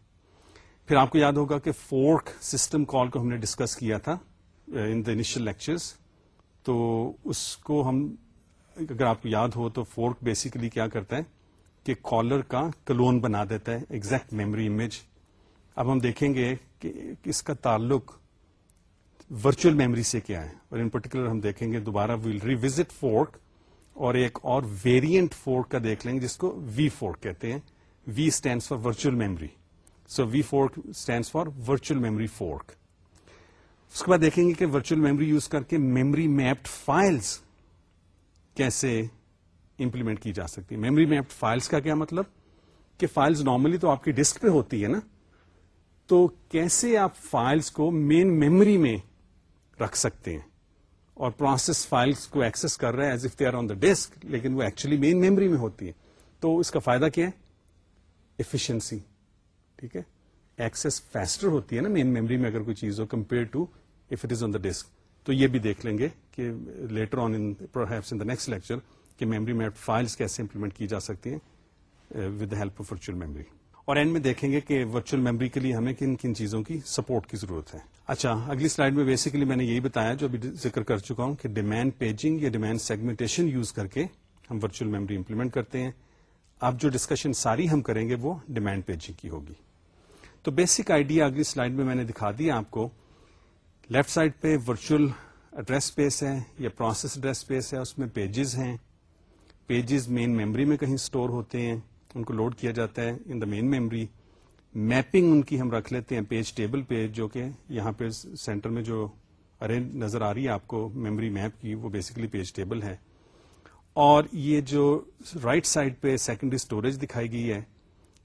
پھر آپ کو یاد ہوگا کہ فورک سسٹم کال کو ہم نے ڈسکس کیا تھا ان دا انیشل لیکچرز تو اس کو ہم اگر آپ کو یاد ہو تو فورک بیسیکلی کیا کرتا ہے کہ کالر کا کلون بنا دیتا ہے ایگزیکٹ میموری امیج اب ہم دیکھیں گے کہ اس کا تعلق ورچوئل میموری سے کیا ہے، اور ان پرٹیکولر ہم دیکھیں گے دوبارہ ویل ریوزٹ فورک اور ایک اور ویریئنٹ فورک کا دیکھ لیں گے جس کو وی فورک کہتے ہیں۔ V stands for virtual memory so V fork stands for virtual memory fork اس کے بعد دیکھیں گے کہ ورچوئل میموری یوز کر کے میموری میپڈ فائلس کیسے امپلیمنٹ کی جا سکتی ہے۔ میموری میپڈ فائلس کا کیا مطلب؟ کہ فائلز نارملی تو آپ کی ڈسک پہ ہوتی ہے نا۔ تو کیسے آپ فائلس کو مین میموری میں رکھ سکتے ہیں؟ اور پروسیس فائلس کو ایکسس کر رہے ہیں as if they are on the disk لیکن وہ ایکچولی مین میموری میں ہوتی ہے۔ تو اس کا فائدہ کیا ہے؟ ایفیشنسی ٹھیک ہے؟ ایکسس فیسٹر ہوتی ہے نا مین میموری میں، اگر کوئی چیز ہو compare to if it is on the disk تو یہ بھی دیکھ لیں گے کہ later on in the next lecture کہ میموری میپ فائلس کیسے امپلیمنٹ کی جا سکتی ہیں with help of virtual memory اور اینڈ میں دیکھیں گے کہ ورچوئل میموری کے لیے ہمیں کن کن چیزوں کی سپورٹ کی ضرورت ہے. اچھا اگلی سلائڈ میں بیسیکلی میں نے یہی بتایا جو ابھی ذکر کر چکا ہوں کہ ڈیمانڈ پیجنگ یا ڈیمانڈ سیگمنٹیشن یوز کر کے ہم ورچوئل میموری امپلیمنٹ کرتے ہیں. اب جو ڈسکشن ساری ہم کریں گے وہ ڈیمانڈ پیجنگ کی ہوگی. تو بیسک آئیڈیا اگلی سلائڈ میں میں نے دکھا دیا آپ کو لیفٹ سائڈ پہ ورچوئل ایڈریس اسپیس ہے یا پروسیس ایڈریس اسپیس ہے، اس میں پیجز ہیں۔ پیجز مین میموری میں کہیں اسٹور ہوتے ہیں، ان کو لوڈ کیا جاتا ہے in the main memory. Mapping ان کی ہم رکھ لیتے ہیں پیج ٹیبل پہ، جو کہ یہاں پہ سینٹر میں جو ارے نظر آ رہی ہے آپ کو میموری میپ کی، وہ بیسکلی پیج ٹیبل ہے۔ اور یہ جو رائٹ سائڈ پہ سیکنڈری اسٹوریج دکھائی گئی ہے،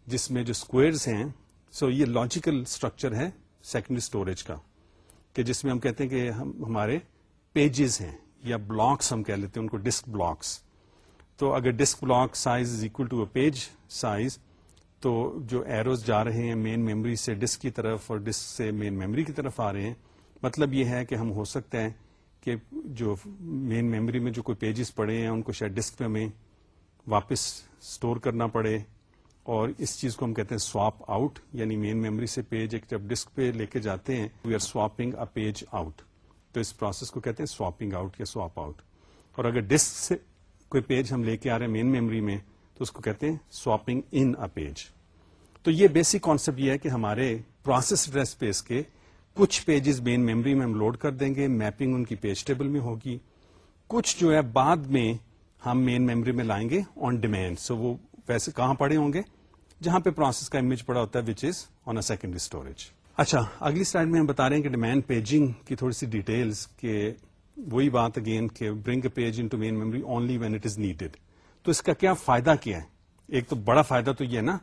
جس میں جو اسکوئرز ہیں سو so یہ لاجیکل اسٹرکچر ہے سیکنڈری اسٹوریج کا۔ کہ جس میں ہم کہتے ہیں کہ ہم ہمارے پیجز ہیں یا بلاکس ہم کہہ لیتے ہیں، ان کو ڈسک بلاکس تو اگر disk block size is equal to a page size تو جو ایروز جا رہے ہیں مین میموری سے ڈسک کی طرف اور ڈسک سے مین میموری کی طرف آ رہے ہیں مطلب یہ ہے کہ ہم ہو سکتا ہے کہ جو مین میموری میں جو کوئی پیجز پڑے ہیں، ان کو شاید ڈسک پہ ہمیں واپس اسٹور کرنا پڑے۔ اور اس چیز کو ہم کہتے ہیں سواپ آؤٹ یعنی مین میموری سے پیج ایک جب ڈسک پہ لے کے جاتے ہیں we are swapping a page out تو اس پروسیس کو کہتے ہیں سواپنگ آؤٹ یا سواپ آؤٹ اور اگر ڈسک سے کوئی پیج ہم لے کے آ رہے ہیں مین میموری میں، تو اس کو کہتے ہیں سواپنگ ان ا پیج تو یہ بیسک کانسیپٹ یہ ہے کہ ہمارے پروسیس ڈریس پیس کے کچھ پیجز مین میموری میں ہم لوڈ کر دیں گے میپنگ ان کی پیج ٹیبل میں ہوگی. کچھ جو ہے بعد میں ہم مین میموری میں لائیں گے آن ڈیمینڈ سو وہ ویسے کہاں پڑے ہوں گے؟ جہاں پہ پروسیس کا امیج پڑا ہوتا ہے وچ از آن اے سیکنڈری اسٹوریج اچھا اگلی سلائڈ میں ہم بتا رہے ہیں کہ ڈیمانڈ پیجنگ کی تھوڑی سی ڈیٹیلس کہ وہی بات اگین کہ bring a page into main memory only when it is needed تو اس کا کیا فائدہ کیا ہے؟ ایک تو بڑا فائدہ تو یہ نا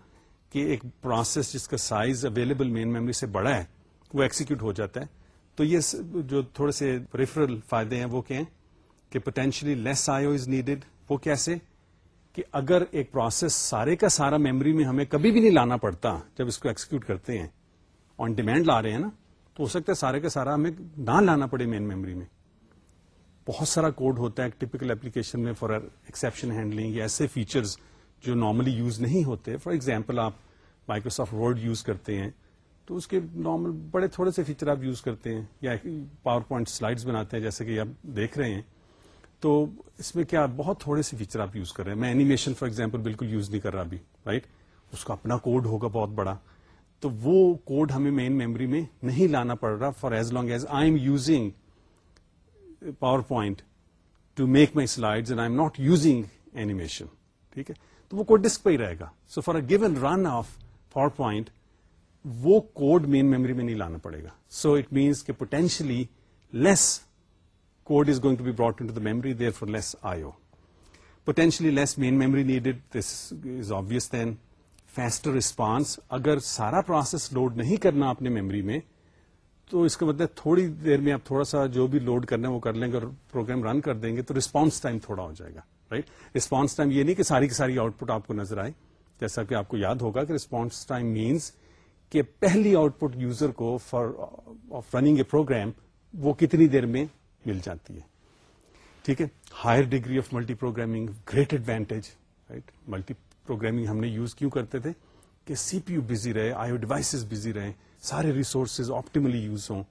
کہ ایک پروسیس جس کا سائز اویلیبل مین میموری سے بڑا ہے، وہ ایکسیکیوٹ ہو جاتا ہے. تو یہ جو تھوڑے سے ریفرل فائدے ہیں وہ کیا ہیں؟ کہ پوٹینشلی لیس آئیو از نیڈیڈ وہ کیسے؟ کہ اگر ایک پروسیس سارے کا سارا میموری میں ہمیں کبھی بھی نہیں لانا پڑتا جب اس کو ایکسیکیوٹ کرتے ہیں آن ڈیمانڈ لا رہے ہیں نا، تو ہو سکتا ہے سارے کا سارا ہمیں نہ لانا پڑے مین میموری میں۔ بہت سارا کوڈ ہوتا ہے ٹپکل اپلیکیشن میں فار ایکسپشن ہینڈلنگ یا ایسے فیچرز جو نارملی یوز نہیں ہوتے۔ فار ایگزامپل آپ مائکروسافٹ ورڈ یوز کرتے ہیں، تو اس کے نارمل بڑے تھوڑے سے فیچر آپ یوز کرتے ہیں۔ یا پاور پوائنٹ سلائڈس بناتے ہیں، جیسے کہ آپ دیکھ رہے ہیں۔ تو اس میں کیا بہت تھوڑے سے فیچر آپ یوز کر رہے ہیں۔ میں اینیمیشن فار ایگزامپل بالکل یوز نہیں کر رہا ابھی رائٹ اس کا اپنا کوڈ ہوگا بہت بڑا۔ تو وہ کوڈ ہمیں مین میموری میں نہیں لانا پڑ رہا for as long as I am using PowerPoint to make my slide and I am not using animation ٹھیک ہے تو وہ کوڈ ڈسک پہ ہی رہے گا۔ So for a given run of PowerPoint وہ کوڈ مین میموری میں نہیں لانا پڑے گا۔ سو اٹ مینس کہ potentially less code is going to be brought in memory therefore less IO potentially less main memory needed this is obvious then faster response اگر سارا process load نہیں کرنا اپنے میموری میں تو اس کا مطلب تھوڑی دیر میں آپ تھوڑا سا جو بھی لوڈ کرنا ہے وہ کر لیں گے اور پروگرام رن کر دیں گے، تو ریسپانس ٹائم تھوڑا ہو جائے گا رائٹ ریسپانس ٹائم یہ نہیں کہ ساری کی ساری آؤٹ پٹ آپ کو نظر آئے، جیسا کہ آپ کو یاد ہوگا کہ ریسپانس ٹائم مینس کہ پہلی آؤٹ پٹ یوزر کو for of running a program وہ کتنی دیر میں مل جاتی ہے۔ ٹھیک ہے؟ Higher degree of multiprogramming great advantage right multiprogramming ہم نے یوز کیوں کرتے تھے؟ کہ سی پی یو بزی رہے آئی ڈیوائسز بزی رہے سارے ریسورسز آپٹیملی یوز ہوں۔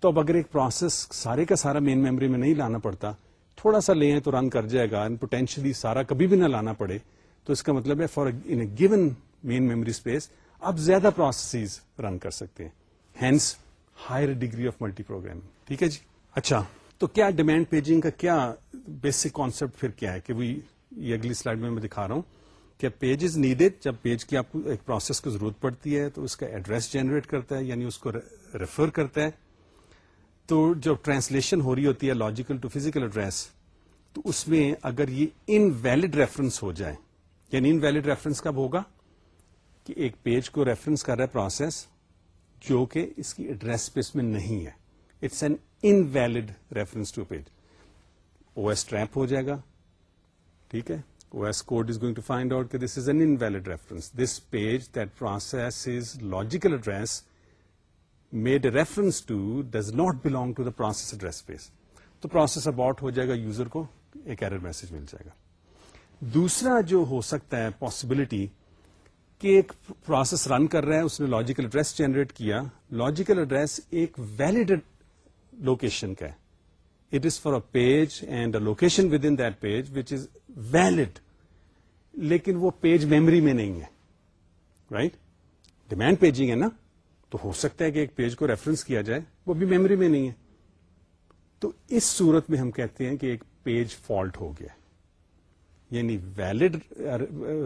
تو اب اگر ایک پروسیس سارے کا سارا مین میموری میں نہیں لانا پڑتا، تھوڑا سا لیں تو رن کر جائے گا پوٹینشلی سارا کبھی بھی نہ لانا پڑے، تو اس کا مطلب ہے for in a given main memory space آپ زیادہ پروسیس رن کر سکتے ہیں۔ Hence higher degree of multiprogram ٹھیک ہے جی؟ اچھا۔ تو کیا ڈیمانڈ پیجنگ کا کیا بیسک کانسپٹ پھر کیا ہے کہ وہ یہ اگلی سلائڈ میں میں دکھا رہا ہوں کہ پیج از نیڈیڈ جب پیج کی آپ کو ایک پروسیس کو ضرورت پڑتی ہے تو اس کا ایڈریس جنریٹ کرتا ہے یعنی اس کو ریفر کرتا ہے تو جب ٹرانسلیشن ہو رہی ہوتی ہے لاجیکل ٹو فزیکل ایڈریس تو اس میں اگر یہ ان ویلڈ ریفرنس ہو جائے یعنی ان ویلڈ ریفرنس کب ہوگا کہ ایک پیج کو ریفرنس کر رہا ہے پروسیس جو کہ اس کی ایڈریس اسپیس میں نہیں ہے it's an invalid reference to page O S trap ہو جائے گا ٹھیک ہے O S code is going to find out کہ this is an invalid reference this page that process is logical address made reference to does not belong to the process address space تو process about ہو جائے گا user کو ایک error message مل جائے گا دوسرا جو ہو سکتا ہے پاسبلٹی کہ ایک پروسیس رن کر رہا ہے اس نے لاجیکل ایڈریس جنریٹ کیا لاجیکل ایڈریس ایک ویلڈ لوکیشن کا ہے it is for a page and a location within that page which is valid لیکن وہ پیج میموری میں نہیں ہے رائٹ ڈیمانڈ پیجنگ ہے نا تو ہو سکتا ہے کہ ایک پیج کو ریفرنس کیا جائے وہ بھی میموری میں نہیں ہے تو اس صورت میں ہم کہتے ہیں کہ ایک پیج فالٹ ہو گیا یعنی valid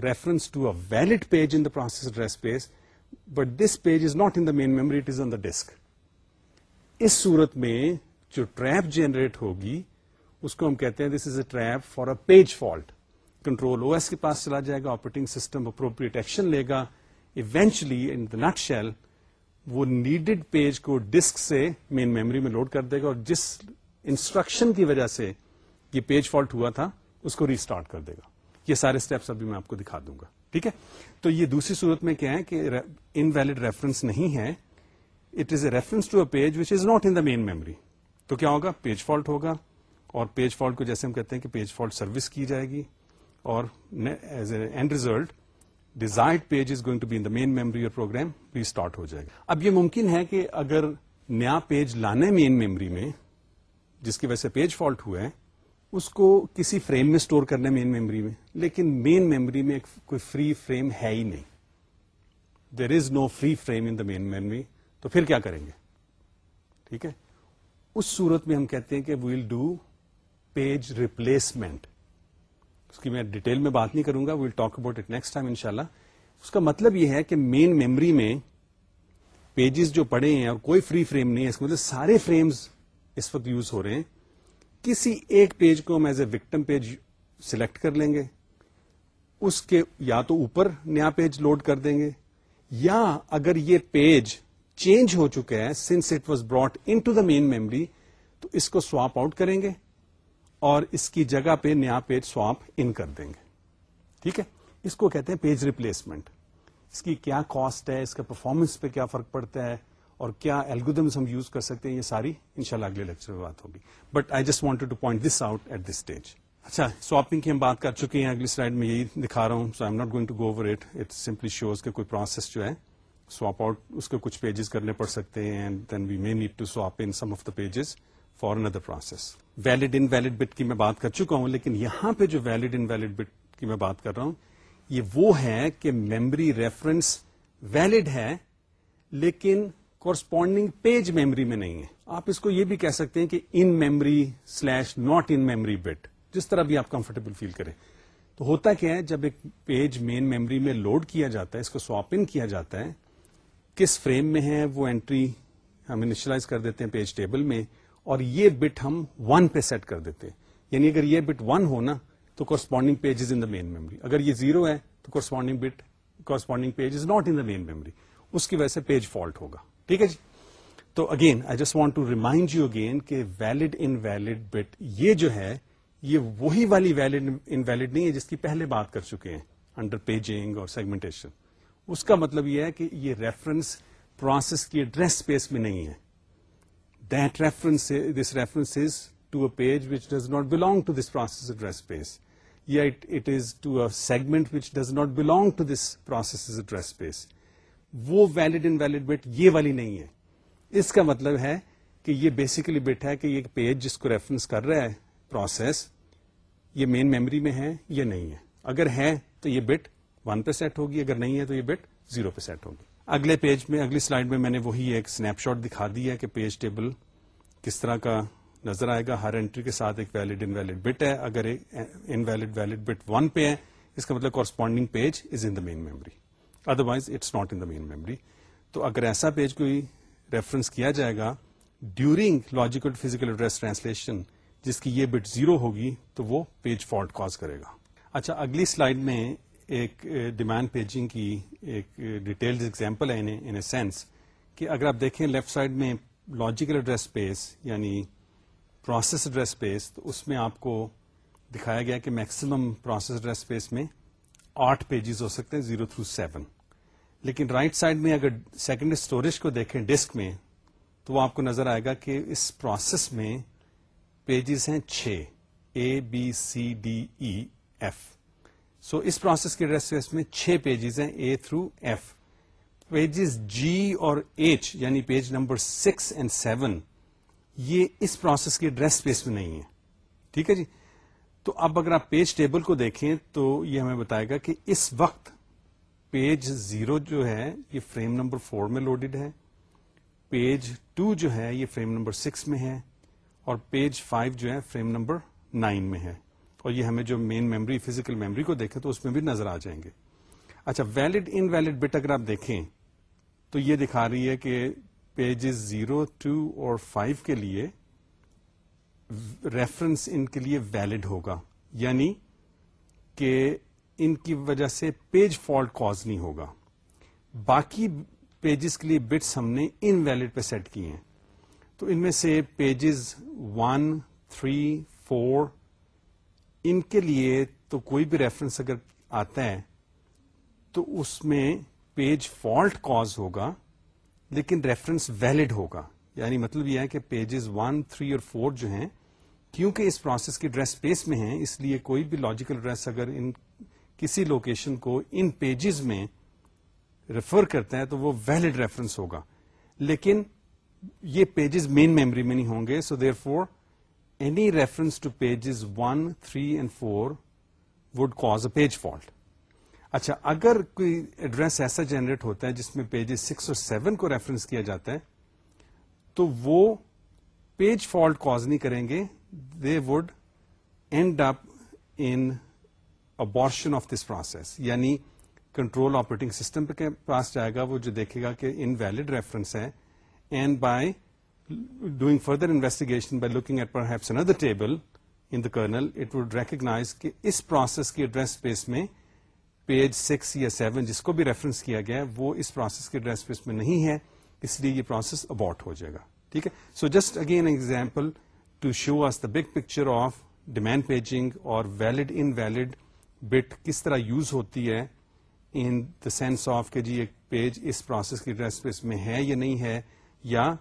reference to a valid page in the process address space but this page is not in the main memory it is on the disk اس صورت میں جو ٹریپ جنریٹ ہوگی، اس کو ہم کہتے ہیں this is a trap for a page fault control O S کے پاس چلا جائے گا آپریٹنگ سسٹم اپروپریٹ ایکشن لے گا. Eventually in the nutshell وہ نیڈیڈ پیج کو ڈسک سے مین میموری میں لوڈ کر دے گا اور جس انسٹرکشن کی وجہ سے یہ پیج فالٹ ہوا تھا، اس کو ریسٹارٹ کر دے گا. یہ سارے اسٹیپس ابھی میں آپ کو دکھا دوں گا. ٹھیک ہے؟ تو یہ دوسری صورت میں کیا ہے کہ ان ویلڈ ریفرنس نہیں ہے it is a reference to a page which is not in the main memory تو کیا ہوگا؟ پیج فالٹ ہوگا اور پیج فالٹ کو جیسے ہم کہتے ہیں کہ پیج فالٹ سروس کی جائے گی اور as a end result desire page is going to be in the main memory اور پروگرام ریسٹارٹ ہو جائے گا۔ اب یہ ممکن ہے کہ اگر نیا پیج لانے مین میموری میں، جس کی وجہ سے پیج فالٹ ہوا ہے اس کو کسی فریم میں اسٹور کرنا مین میموری میں، لیکن مین میموری میں کوئی فری فریم ہے ہی نہیں۔ There is no free frame in the main memory تو پھر کیا کریں گے؟ ٹھیک ہے؟ اس صورت میں ہم کہتے ہیں کہ ویل ڈو پیج ریپلیسمنٹ اس کی میں ڈیٹیل میں بات نہیں کروں گا we'll talk about it next time ان اس کا مطلب یہ ہے کہ مین میموری میں پیجز جو پڑے ہیں اور کوئی فری فریم نہیں ہے، اس کا مطلب سارے فریمز اس وقت یوز ہو رہے ہیں۔ کسی ایک پیج کو ہم as a victim page select کر لیں گے۔ اس کے یا تو اوپر نیا پیج لوڈ کر دیں گے، یا اگر یہ پیج چینج ہو چکا ہے since it was brought into the main memory تو اس کو سواپ آؤٹ کریں گے اور اس کی جگہ پہ نیا پیج سواپ ان کر دیں گے۔ ٹھیک ہے؟ اس کو کہتے ہیں پیج ریپلیسمنٹ اس کی کیا کاسٹ ہے؟ اس کا پرفارمنس پہ کیا فرق پڑتا ہے؟ اور کیا ایلگودمس ہم یوز کر سکتے ہیں؟ یہ ساری انشاءاللہ اگلے لیکچر میں بات ہوگی۔ But I just want to point this out at this stage اچھا سواپنگ کی ہم بات کر چکے ہیں۔ اگلی سلائڈ میں یہی دکھا رہا ہوں so am not going to go over it it simply shows کے کوئی پروسیس جو ہے سواپ آؤٹ اس کے کچھ پیجز کرنے پڑ سکتے ہیں then we may need to swap in some of the pages for another process valid invalid bit کی میں بات کر چکا ہوں، لیکن یہاں پہ جو ویلڈ ان ویلڈ بٹ کی میں بات کر رہا ہوں، یہ وہ ہے کہ میمری ریفرنس ویلڈ ہے، لیکن کورسپونڈنگ پیج میمری میں نہیں ہے. آپ اس کو یہ بھی کہہ سکتے ہیں کہ in memory slash not in memory bit جس طرح بھی آپ کمفرٹیبل فیل کریں. تو ہوتا کیا ہے، جب ایک پیج مین میمری میں لوڈ کیا جاتا ہے، اس کو سواپ ان کیا جاتا ہے کس فریم میں ہے وہ انٹری ہم انیشلائز کر دیتے ہیں پیج ٹیبل میں اور یہ بٹ ہم ون پہ سیٹ کر دیتے ہیں۔ یعنی اگر یہ بٹ ون ہو نا تو corresponding page is in the main memory اگر یہ زیرو ہے تو corresponding bit corresponding page is not in the main memory اس کی وجہ سے پیج فالٹ ہوگا۔ ٹھیک ہے جی؟ تو again I just want to remind you again کہ ویلڈ ان ویلڈ بٹ یہ جو ہے، یہ وہی والی ویلڈ ان ویلڈ نہیں ہے جس کی پہلے بات کر چکے ہیں۔ انڈر پیجنگ اور سیگمنٹیشن اس کا مطلب یہ ہے کہ یہ ریفرنس پروسیس کی ایڈریس اسپیس میں نہیں ہے۔ That reference this reference is to a page which does not belong to this process address space یا it is to a segment which does not belong to this process address space وہ valid invalid bit یہ والی نہیں ہے۔ اس کا مطلب ہے کہ یہ بیسیکلی بٹ ہے کہ یہ پیج جس کو ریفرنس کر رہا ہے پروسیس یہ مین میموری میں ہے یا نہیں ہے۔ اگر ہے تو یہ بٹ ون پہ سیٹ ہوگی، اگر نہیں ہے تو یہ بٹ زیرو پہ سیٹ ہوگی۔ اگلے پیج میں، اگلی سلائڈ میں میں نے وہی ایک اسنیپ شاٹ دکھا دیا کہ پیج ٹیبل کس طرح کا نظر آئے گا۔ ہر انٹری کے ساتھ ایک ویلڈ ان ویلڈ بٹ ہے۔ اگر invalid valid bit one پہ ہے، اس کا مطلب corresponding page is in the main memory otherwise it's not in the main memory تو اگر ایسا پیج کوئی ریفرنس کیا جائے گا during logical physical address translation جس کی یہ بٹ زیرو ہوگی، تو وہ پیج فالٹ کاز کرے گا۔ اچھا اگلی سلائڈ میں ایک ڈیمانڈ پیجنگ کی ایک ڈیٹیلڈ ایگزامپل ہے ان اے سینس کہ اگر آپ دیکھیں لیفٹ سائڈ میں لاجیکل ایڈریس اسپیس یعنی پروسیس ایڈریس اسپیس تو اس میں آپ کو دکھایا گیا کہ میکسیمم پروسیس ایڈریس اسپیس میں آٹھ پیجز ہو سکتے ہیں زیرو تھرو سیون لیکن رائٹ right سائڈ میں اگر سیکنڈ اسٹوریج کو دیکھیں ڈسک میں، تو وہ آپ کو نظر آئے گا کہ اس پروسیس میں پیجز ہیں چھ A B C D E F so us process کے ایڈریس میں چھ پیجز ہیں A through F pages G اور ایچ یعنی page number six and seven یہ اس پروسیس کے ایڈریس اسپیس میں نہیں ہے ٹھیک ہے جی؟ تو اب اگر آپ پیج ٹیبل کو دیکھیں تو یہ ہمیں بتائے گا کہ اس وقت پیج زیرو جو ہے، یہ فریم نمبر فور میں لوڈیڈ ہے. پیج ٹو جو ہے، یہ فریم نمبر سکس میں ہے. اور پیج فائیو جو ہے فریم نمبر نائن میں ہے. اور یہ ہمیں جو مین میموری فزیکل میموری کو دیکھیں تو اس میں بھی نظر آ جائیں گے۔ اچھا ویلڈ ان ویلڈ بٹ اگر آپ دیکھیں تو یہ دکھا رہی ہے کہ پیجز زیرو ٹو اور فائیو کے لیے ریفرنس ان کے لیے ویلڈ ہوگا۔ یعنی کہ ان کی وجہ سے پیج فالٹ کاز نہیں ہوگا۔ باقی پیجز کے لیے بٹس ہم نے ان ویلڈ پہ سیٹ کیے ہیں۔ تو ان میں سے پیجز ون تھری فور ان کے لیے تو کوئی بھی ریفرنس اگر آتا ہے تو اس میں پیج فالٹ کاز ہوگا، لیکن ریفرنس ویلڈ ہوگا۔ یعنی مطلب یہ ہے کہ پیجز ون تھری اور فور جو ہیں، کیونکہ اس پروسیس کی ڈریس اسپیس میں ہیں، اس لیے کوئی بھی لاجیکل ڈریس اگر ان کسی لوکیشن کو ان پیجز میں ریفر کرتا ہے، تو وہ ویلڈ ریفرنس ہوگا۔ لیکن یہ پیجز مین میموری میں نہیں ہوں گے so therefore any reference to pages one three and four would cause a page fault اچھا اگر کوئی ایڈریس ایسا جنریٹ ہوتا ہے جس میں پیجز سکس اور سیون کو ریفرنس کیا جاتا ہے تو وہ پیج فالٹ کاز نہیں کریں گے they would end up in abortion of this process یعنی کنٹرول آپریٹنگ سسٹم کے پاس جائے گا وہ جو دیکھے گا کہ ان ویلڈ ریفرنس ہے and by doing further investigation by looking at perhaps another table in the kernel it would کہ اس پروسیس کی ایڈریس اسپیس میں پیج سکس یا سیون جس کو بھی ریفرنس کیا گیا وہ اس پروسیس کے ایڈریس اسپیس میں نہیں ہے اس لیے یہ پروسیس اباٹ ہو جائے گا۔ ٹھیک ہے؟ So just again example to show us the big picture of demand paging اور ویلڈ ان ویلڈ بٹ کس طرح یوز ہوتی ہے ان دا سینس آف کہ جی ایک پیج اس پروسیس کی ایڈریس اسپیس میں ہے یا نہیں ہے یا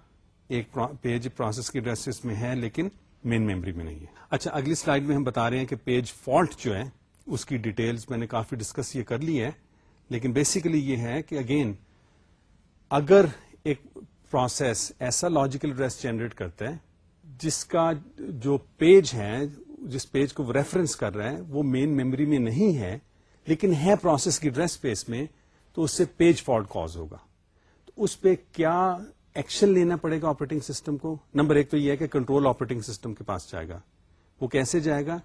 ایک پیج پروسیس کی ایڈریس اسپیس میں ہے، لیکن مین میموری میں نہیں ہے۔ اچھا اگلی سلائڈ میں ہم بتا رہے ہیں کہ پیج فالٹ جو ہے، اس کی ڈیٹیلز میں نے کافی ڈسکس یہ کر لی ہے، لیکن بیسیکلی یہ ہے کہ اگین اگر ایک پروسیس ایسا لاجیکل ایڈریس جنریٹ کرتا ہے، جس کا جو پیج ہے، جس پیج کو وہ ریفرنس کر رہا ہے، وہ مین میموری میں نہیں ہے، لیکن ہے پروسیس کی ڈریس پیس میں، تو اس سے پیج فالٹ کاز ہوگا۔ تو اس پہ کیا ایکشن لینا پڑے گا آپریٹنگ سسٹم کو۔ نمبر ایک تو یہ ہے کہ کنٹرول آپریٹنگ سسٹم کے پاس جائے گا۔ وہ کیسے جائے گا؟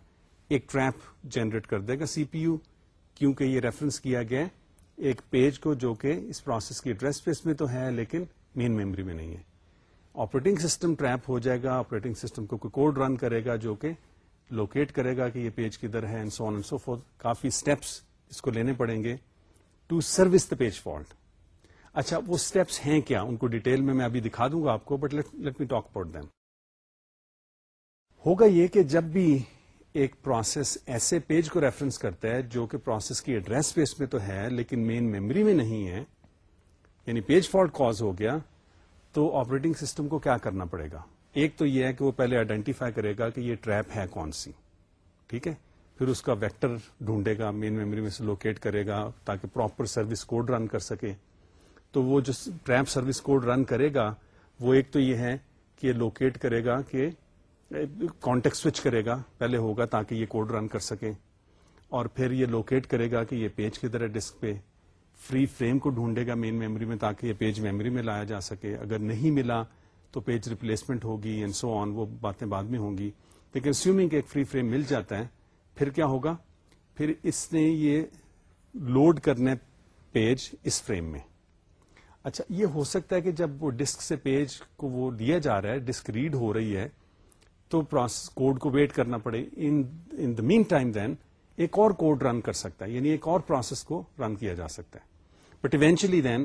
ایک ٹریپ جنریٹ کر دے گا سی پی یو کیونکہ یہ ریفرنس کیا گیا ایک پیج کو جو کہ اس پروسیس کی ایڈریس پیس میں تو ہے، لیکن مین میموری میں نہیں ہے۔ آپریٹنگ سسٹم ٹریپ ہو جائے گا آپریٹنگ سسٹم کو کوئی کوڈ رن کرے گا جو کہ لوکیٹ کرے گا کہ یہ پیج کدھر ہے سو آن سو فور کافی اسٹیپس اس کو لینے پڑیں گے۔ To service the page fault اچھا وہ اسٹیپس ہیں کیا؟ ان کو ڈیٹیل میں میں ابھی دکھا دوں گا آپ کو but let me talk about them ہوگا یہ کہ جب بھی ایک پروسیس ایسے پیج کو ریفرنس کرتا ہے جو کہ پروسیس کی ایڈریس پیس میں تو ہے، لیکن مین میموری میں نہیں ہے یعنی پیج فالٹ کاز ہو گیا، تو آپریٹنگ سسٹم کو کیا کرنا پڑے گا؟ ایک تو یہ ہے کہ وہ پہلے آئیڈینٹیفائی کرے گا کہ یہ ٹریپ ہے کون سی، ٹھیک ہے؟ پھر اس کا ویکٹر ڈھونڈے گا مین میموری میں سے لوکیٹ کرے گا تاکہ پراپر سروس کوڈ رن کر سکے۔ تو وہ جو ٹریپ سروس کوڈ رن کرے گا، وہ ایک تو یہ ہے کہ یہ لوکیٹ کرے گا کہ کانٹیکٹ سوئچ کرے گا، پہلے ہوگا تاکہ یہ کوڈ رن کر سکے۔ اور پھر یہ لوکیٹ کرے گا کہ یہ پیج کدھر ہے ڈسک پہ۔ فری فریم کو ڈھونڈے گا مین میموری میں تاکہ یہ پیج میموری میں لایا جا سکے۔ اگر نہیں ملا تو پیج ریپلیسمنٹ ہوگی اینڈ سو آن وہ باتیں بعد میں ہوں گی۔ لیکن سوئمنگ ایک فری فریم مل جاتا ہے، پھر کیا ہوگا؟ پھر اس نے یہ لوڈ کرنا پیج اس فریم میں۔ اچھا یہ ہو سکتا ہے کہ جب وہ ڈسک سے پیج کو وہ دیا جا رہا ہے، ڈسک ریڈ ہو رہی ہے، تو پروسیس کوڈ کو ویٹ کرنا پڑے۔ ان دا مین ٹائم دین ایک اور کوڈ رن کر سکتا ہے یعنی ایک اور پروسیس کو رن کیا جا سکتا ہے۔ بٹ ایونچلی دین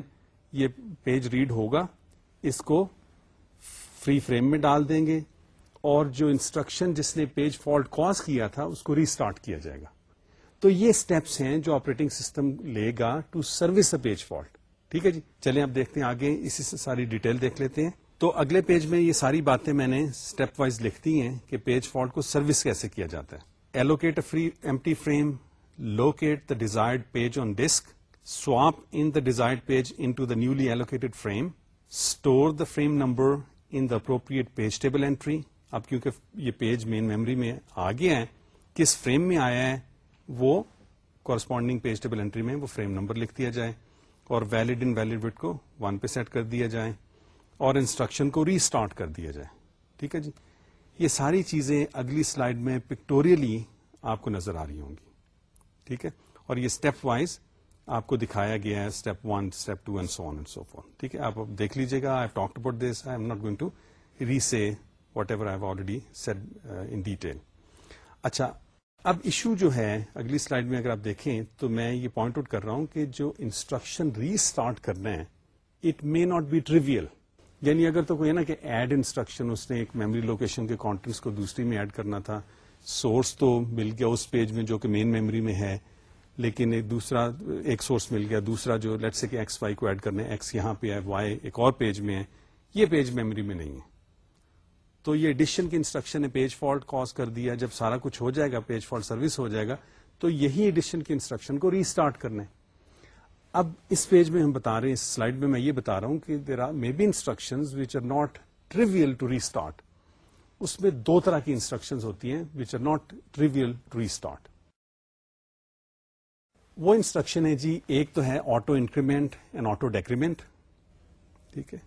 یہ پیج ریڈ ہوگا، اس کو فری فریم میں ڈال دیں گے، اور جو انسٹرکشن جس نے پیج فالٹ کاز کیا تھا، اس کو ریسٹارٹ کیا جائے گا۔ تو یہ اسٹیپس ہیں جو آپریٹنگ سسٹم لے گا to service a page fault ٹھیک ہے جی چلیں اب دیکھتے ہیں، آگے اسی سے ساری ڈیٹیل دیکھ لیتے ہیں۔ تو اگلے پیج میں یہ ساری باتیں میں نے اسٹیپ وائز لکھتی ہیں کہ پیج فالٹ کو سروس کیسے کیا جاتا ہے۔ Allocate free empty frame locate the desired page on disk swap in the desired page into the newly allocated frame store the frame number in the appropriate page table entry اب کیونکہ یہ page main memory میں آ گیا ہے کس frame میں آیا ہے، وہ کورسپونڈنگ پیج ٹیبل اینٹری میں وہ فریم نمبر لکھ دیا جائے۔ اور ویلڈ ان ویلڈ بٹ کو ون پہ سیٹ کر دیا جائے اور انسٹرکشن کو ری اسٹارٹ کر دیا جائے۔ ٹھیک ہے جی؟ یہ ساری چیزیں اگلی سلائڈ میں پکٹوریلی آپ کو نظر آ رہی ہوں گی۔ ٹھیک ہے؟ اور یہ اسٹیپ وائز آپ کو دکھایا گیا ہے step one step two and so on and so phone ٹھیک ہے؟ آپ دیکھ لیجیے گا I talk about this I am not going to recite whatever I already said in detail اچھا اب ایشو جو ہے، اگلی سلائڈ میں اگر آپ دیکھیں تو میں یہ پوائنٹ آؤٹ کر رہا ہوں کہ جو انسٹرکشن ری اسٹارٹ کرنا ہے it may not be trivial یعنی اگر تو کوئی ہے نا کہ ایڈ انسٹرکشن اس نے ایک میموری لوکیشن کے کانٹینٹس کو دوسری میں ایڈ کرنا تھا سورس تو مل گیا اس پیج میں جو کہ مین میموری میں ہے، لیکن ایک دوسرا، ایک سورس مل گیا، دوسرا جو لیٹ سے کہ ایکس وائی کو ایڈ کرنا ہے ایکس یہاں پہ ہے وائی ایک اور پیج میں ہے، یہ پیج میموری میں نہیں ہے۔ تو یہ ایڈیشن کی انسٹرکشن نے پیج فالٹ کاز کر دیا۔ جب سارا کچھ ہو جائے گا پیج فالٹ سروس ہو جائے گا، تو یہی ایڈیشن کی انسٹرکشن کو ریسٹارٹ کرنا ہے۔ اب اس پیج میں ہم بتا رہے ہیں، اس سلائڈ میں میں یہ بتا رہا ہوں کہ there are may be instruction which are not trivial to restart اس میں دو طرح کی انسٹرکشن ہوتی ہیں which are not trivial to restart وہ انسٹرکشن ہے جی ایک تو ہے auto increment and auto decrement ٹھیک ہے؟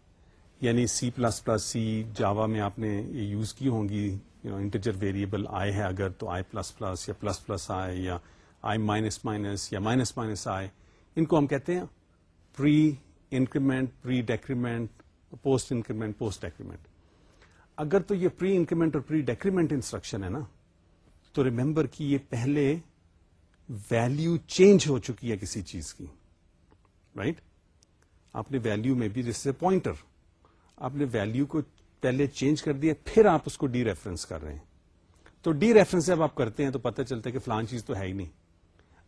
یعنی سی پلس پلس سی جاوا میں آپ نے یہ یوز کی ہوں گی. یو نو انٹیجر ویریبل آئے ہے اگر تو آئی پلس پلس یا پلس پلس آئے یا آئی مائنس مائنس یا مائنس مائنس آئے. ان کو ہم کہتے ہیں pre increment pre decrement post increment post decrement اگر تو یہ پری انکریمنٹ اور پری ڈیکریمنٹ انسٹرکشن ہے نا، تو ریمبر کی یہ پہلے ویلو چینج ہو چکی ہے کسی چیز کی. Right right? آپ نے ویلو میں بھی جس سے پوائنٹر آپ نے ویلو کو پہلے چینج کر دیا، پھر آپ اس کو ڈی ریفرنس کر رہے ہیں۔ تو ڈی ریفرنس جب آپ کرتے ہیں تو پتہ چلتا ہے کہ فلان چیز تو ہے ہی نہیں۔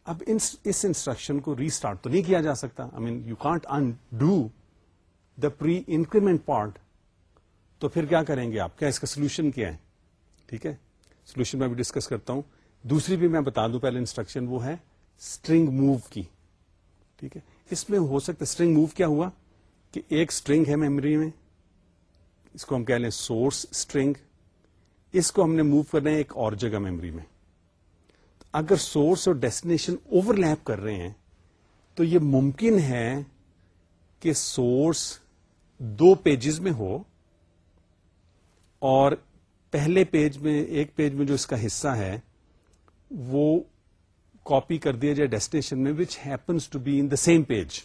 اب اس انسٹرکشن کو ریسٹارٹ تو نہیں کیا جا سکتا۔ I mean you can't undo the pre increment part تو پھر کیا کریں گے آپ؟ کیا اس کا سولوشن کیا ہے؟ ٹھیک ہے؟ سولوشن میں بھی ڈسکس کرتا ہوں۔ دوسری بھی میں بتا دوں پہلے انسٹرکشن وہ ہے اسٹرنگ موو کی۔ ٹھیک ہے؟ اس میں ہو سکتا ہے اسٹرنگ موو کیا ہوا کہ ایک اسٹرنگ ہے میموری میں اس کو ہم کہہ لیں سورس اسٹرنگ اس کو ہم نے موو کرنا ہے ایک اور جگہ میموری میں۔ اگر سورس اور ڈیسٹینیشن اوور لیپ کر رہے ہیں، تو یہ ممکن ہے کہ سورس دو پیجز میں ہو اور پہلے پیج میں، ایک پیج میں جو اس کا حصہ ہے، وہ کاپی کر دیا جائے ڈیسٹینیشن میں which happens to be in the same page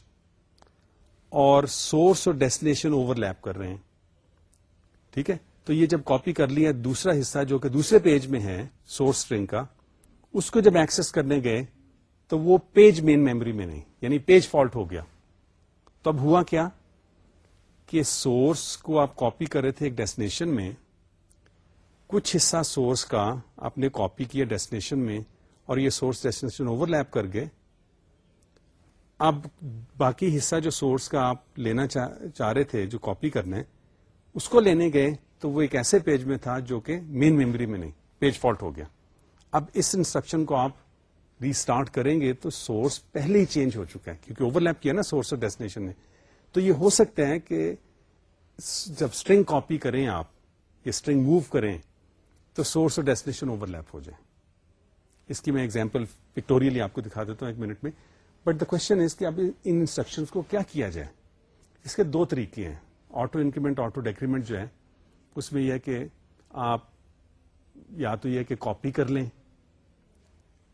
اور سورس اور ڈیسٹینیشن اوور لیپ کر رہے ہیں۔ ٹھیک ہے؟ تو یہ جب کاپی کر لیا دوسرا حصہ جو کہ دوسرے پیج میں ہے سورس اسٹرنگ کا، اس کو جب ایکسس کرنے گئے، تو وہ پیج مین میموری میں نہیں یعنی پیج فالٹ ہو گیا۔ تو اب ہوا کیا؟ کہ سورس کو آپ کاپی کر رہے تھے ایک ڈیسٹینیشن میں، کچھ حصہ سورس کا آپ نے کاپی کیا ڈیسٹینیشن میں اور یہ سورس ڈیسٹینیشن اوور لیپ کر گئے۔ اب باقی حصہ جو سورس کا آپ لینا چاہ رہے تھے، جو کاپی کرنے اس کو لینے گئے تو وہ ایک ایسے پیج میں تھا جو کہ مین میموری میں نہیں پیج فالٹ ہو گیا۔ اب اس انسٹرکشن کو آپ ریسٹارٹ کریں گے تو سورس پہلے ہی چینج ہو چکا ہے، کیونکہ اوور لیپ کیا نا سورس اور ڈیسٹینیشن نے۔ تو یہ ہو سکتا ہے کہ جب اسٹرنگ کاپی کریں آپ یا اسٹرنگ موو کریں تو سورس اور ڈیسٹینیشن اوور لیپ ہو جائے۔ اس کی میں ایگزامپل پکٹوریلی آپ کو دکھا دیتا ہوں ایک منٹ میں۔ بٹ دا کوشچن از کہ اب ان انسٹرکشن کو کیا کیا جائے؟ اس کے دو طریقے ہیں۔ آٹو انکریمنٹ آٹو ڈیکریمنٹ جو ہے اس میں یہ ہے کہ آپ یا تو یہ کہ کاپی کر لیں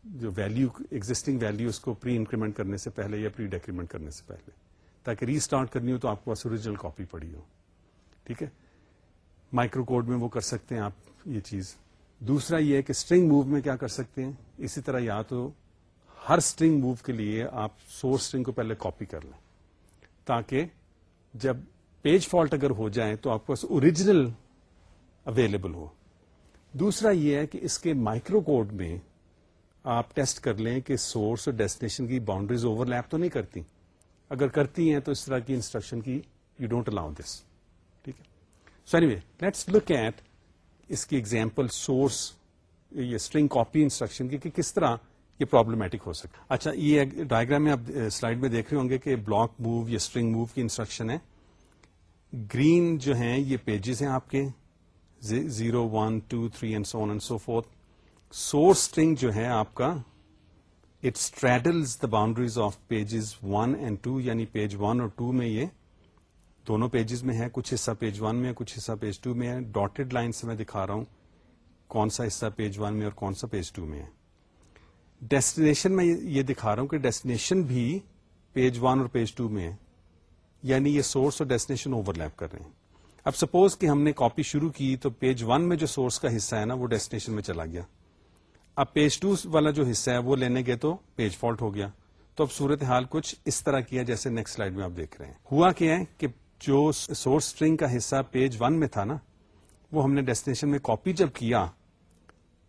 جو ویلو ایگزٹنگ ویلو اس کو پری انکریمنٹ کرنے سے پہلے یا پری ڈیکریمنٹ کرنے سے پہلے۔ تاکہ ری اسٹارٹ کرنی ہو تو آپ کو پاس اوریجنل کاپی پڑی ہو۔ ٹھیک ہے؟ مائکرو کوڈ میں وہ کر سکتے ہیں آپ یہ چیز۔ دوسرا یہ ہے کہ اسٹرنگ موو میں کیا کر سکتے ہیں؟ اسی طرح یا تو ہر اسٹرنگ موو کے لیے آپ سورس اسٹرنگ کو پہلے کاپی کر لیں تاکہ جب پیج فالٹ اگر ہو جائے تو آپ کو اوریجنل اویلیبل ہو۔ دوسرا یہ ہے کہ اس کے مائکرو کوڈ میں آپ ٹیسٹ کر لیں کہ سورس اور ڈیسٹینیشن کی باؤنڈریز اوور لیپ تو نہیں کرتی۔ اگر کرتی ہیں تو اس طرح کی انسٹرکشن کی یو ڈونٹ الاؤ دس۔ ٹھیک ہے؟ So anyway let's look at اس کی ایگزامپل سورس یہ اسٹرنگ کاپی انسٹرکشن کی کہ کس طرح یہ پرابلمٹک ہو سکتا۔ اچھا یہ ڈائگرام میں آپ سلائڈ میں دیکھ رہے ہوں گے کہ بلاک موو یا اسٹرنگ موو کی انسٹرکشن ہے۔ گرین جو ہیں، یہ پیجز ہیں آپ کے zero one two three and so and so forth source string جو ہے آپ کا it straddles the boundaries of pages one and two یعنی پیج ون اور ٹو میں یہ دونوں پیجز میں ہے۔ کچھ حصہ پیج ون میں کچھ حصہ پیج ٹو میں ہے۔ ڈاٹڈ لائن سے میں دکھا رہا ہوں کون سا حصہ پیج ون میں اور کون سا پیج ٹو میں ہے۔ ڈیسٹینیشن میں یہ دکھا رہا ہوں کہ ڈیسٹینیشن بھی پیج ون اور پیج ٹو میں ہے۔ یعنی یہ سورس اور ڈیسٹینیشن اوور لیپ کر رہے ہیں۔ اب سپوز کہ ہم نے کاپی شروع کی تو پیج ون میں جو سورس کا حصہ ہے نا وہ ڈیسٹینیشن میں چلا گیا۔ اب پیج ٹو والا جو حصہ ہے وہ لینے گئے تو پیج فالٹ ہو گیا۔ تو اب صورت حال کچھ اس طرح کیا جیسے نیکسٹ سلائڈ میں آپ دیکھ رہے ہیں۔ ہوا کیا ہے کہ جو سورس اسٹرنگ کا حصہ پیج ون میں تھا نا، وہ ہم نے ڈیسٹینیشن میں کاپی جب کیا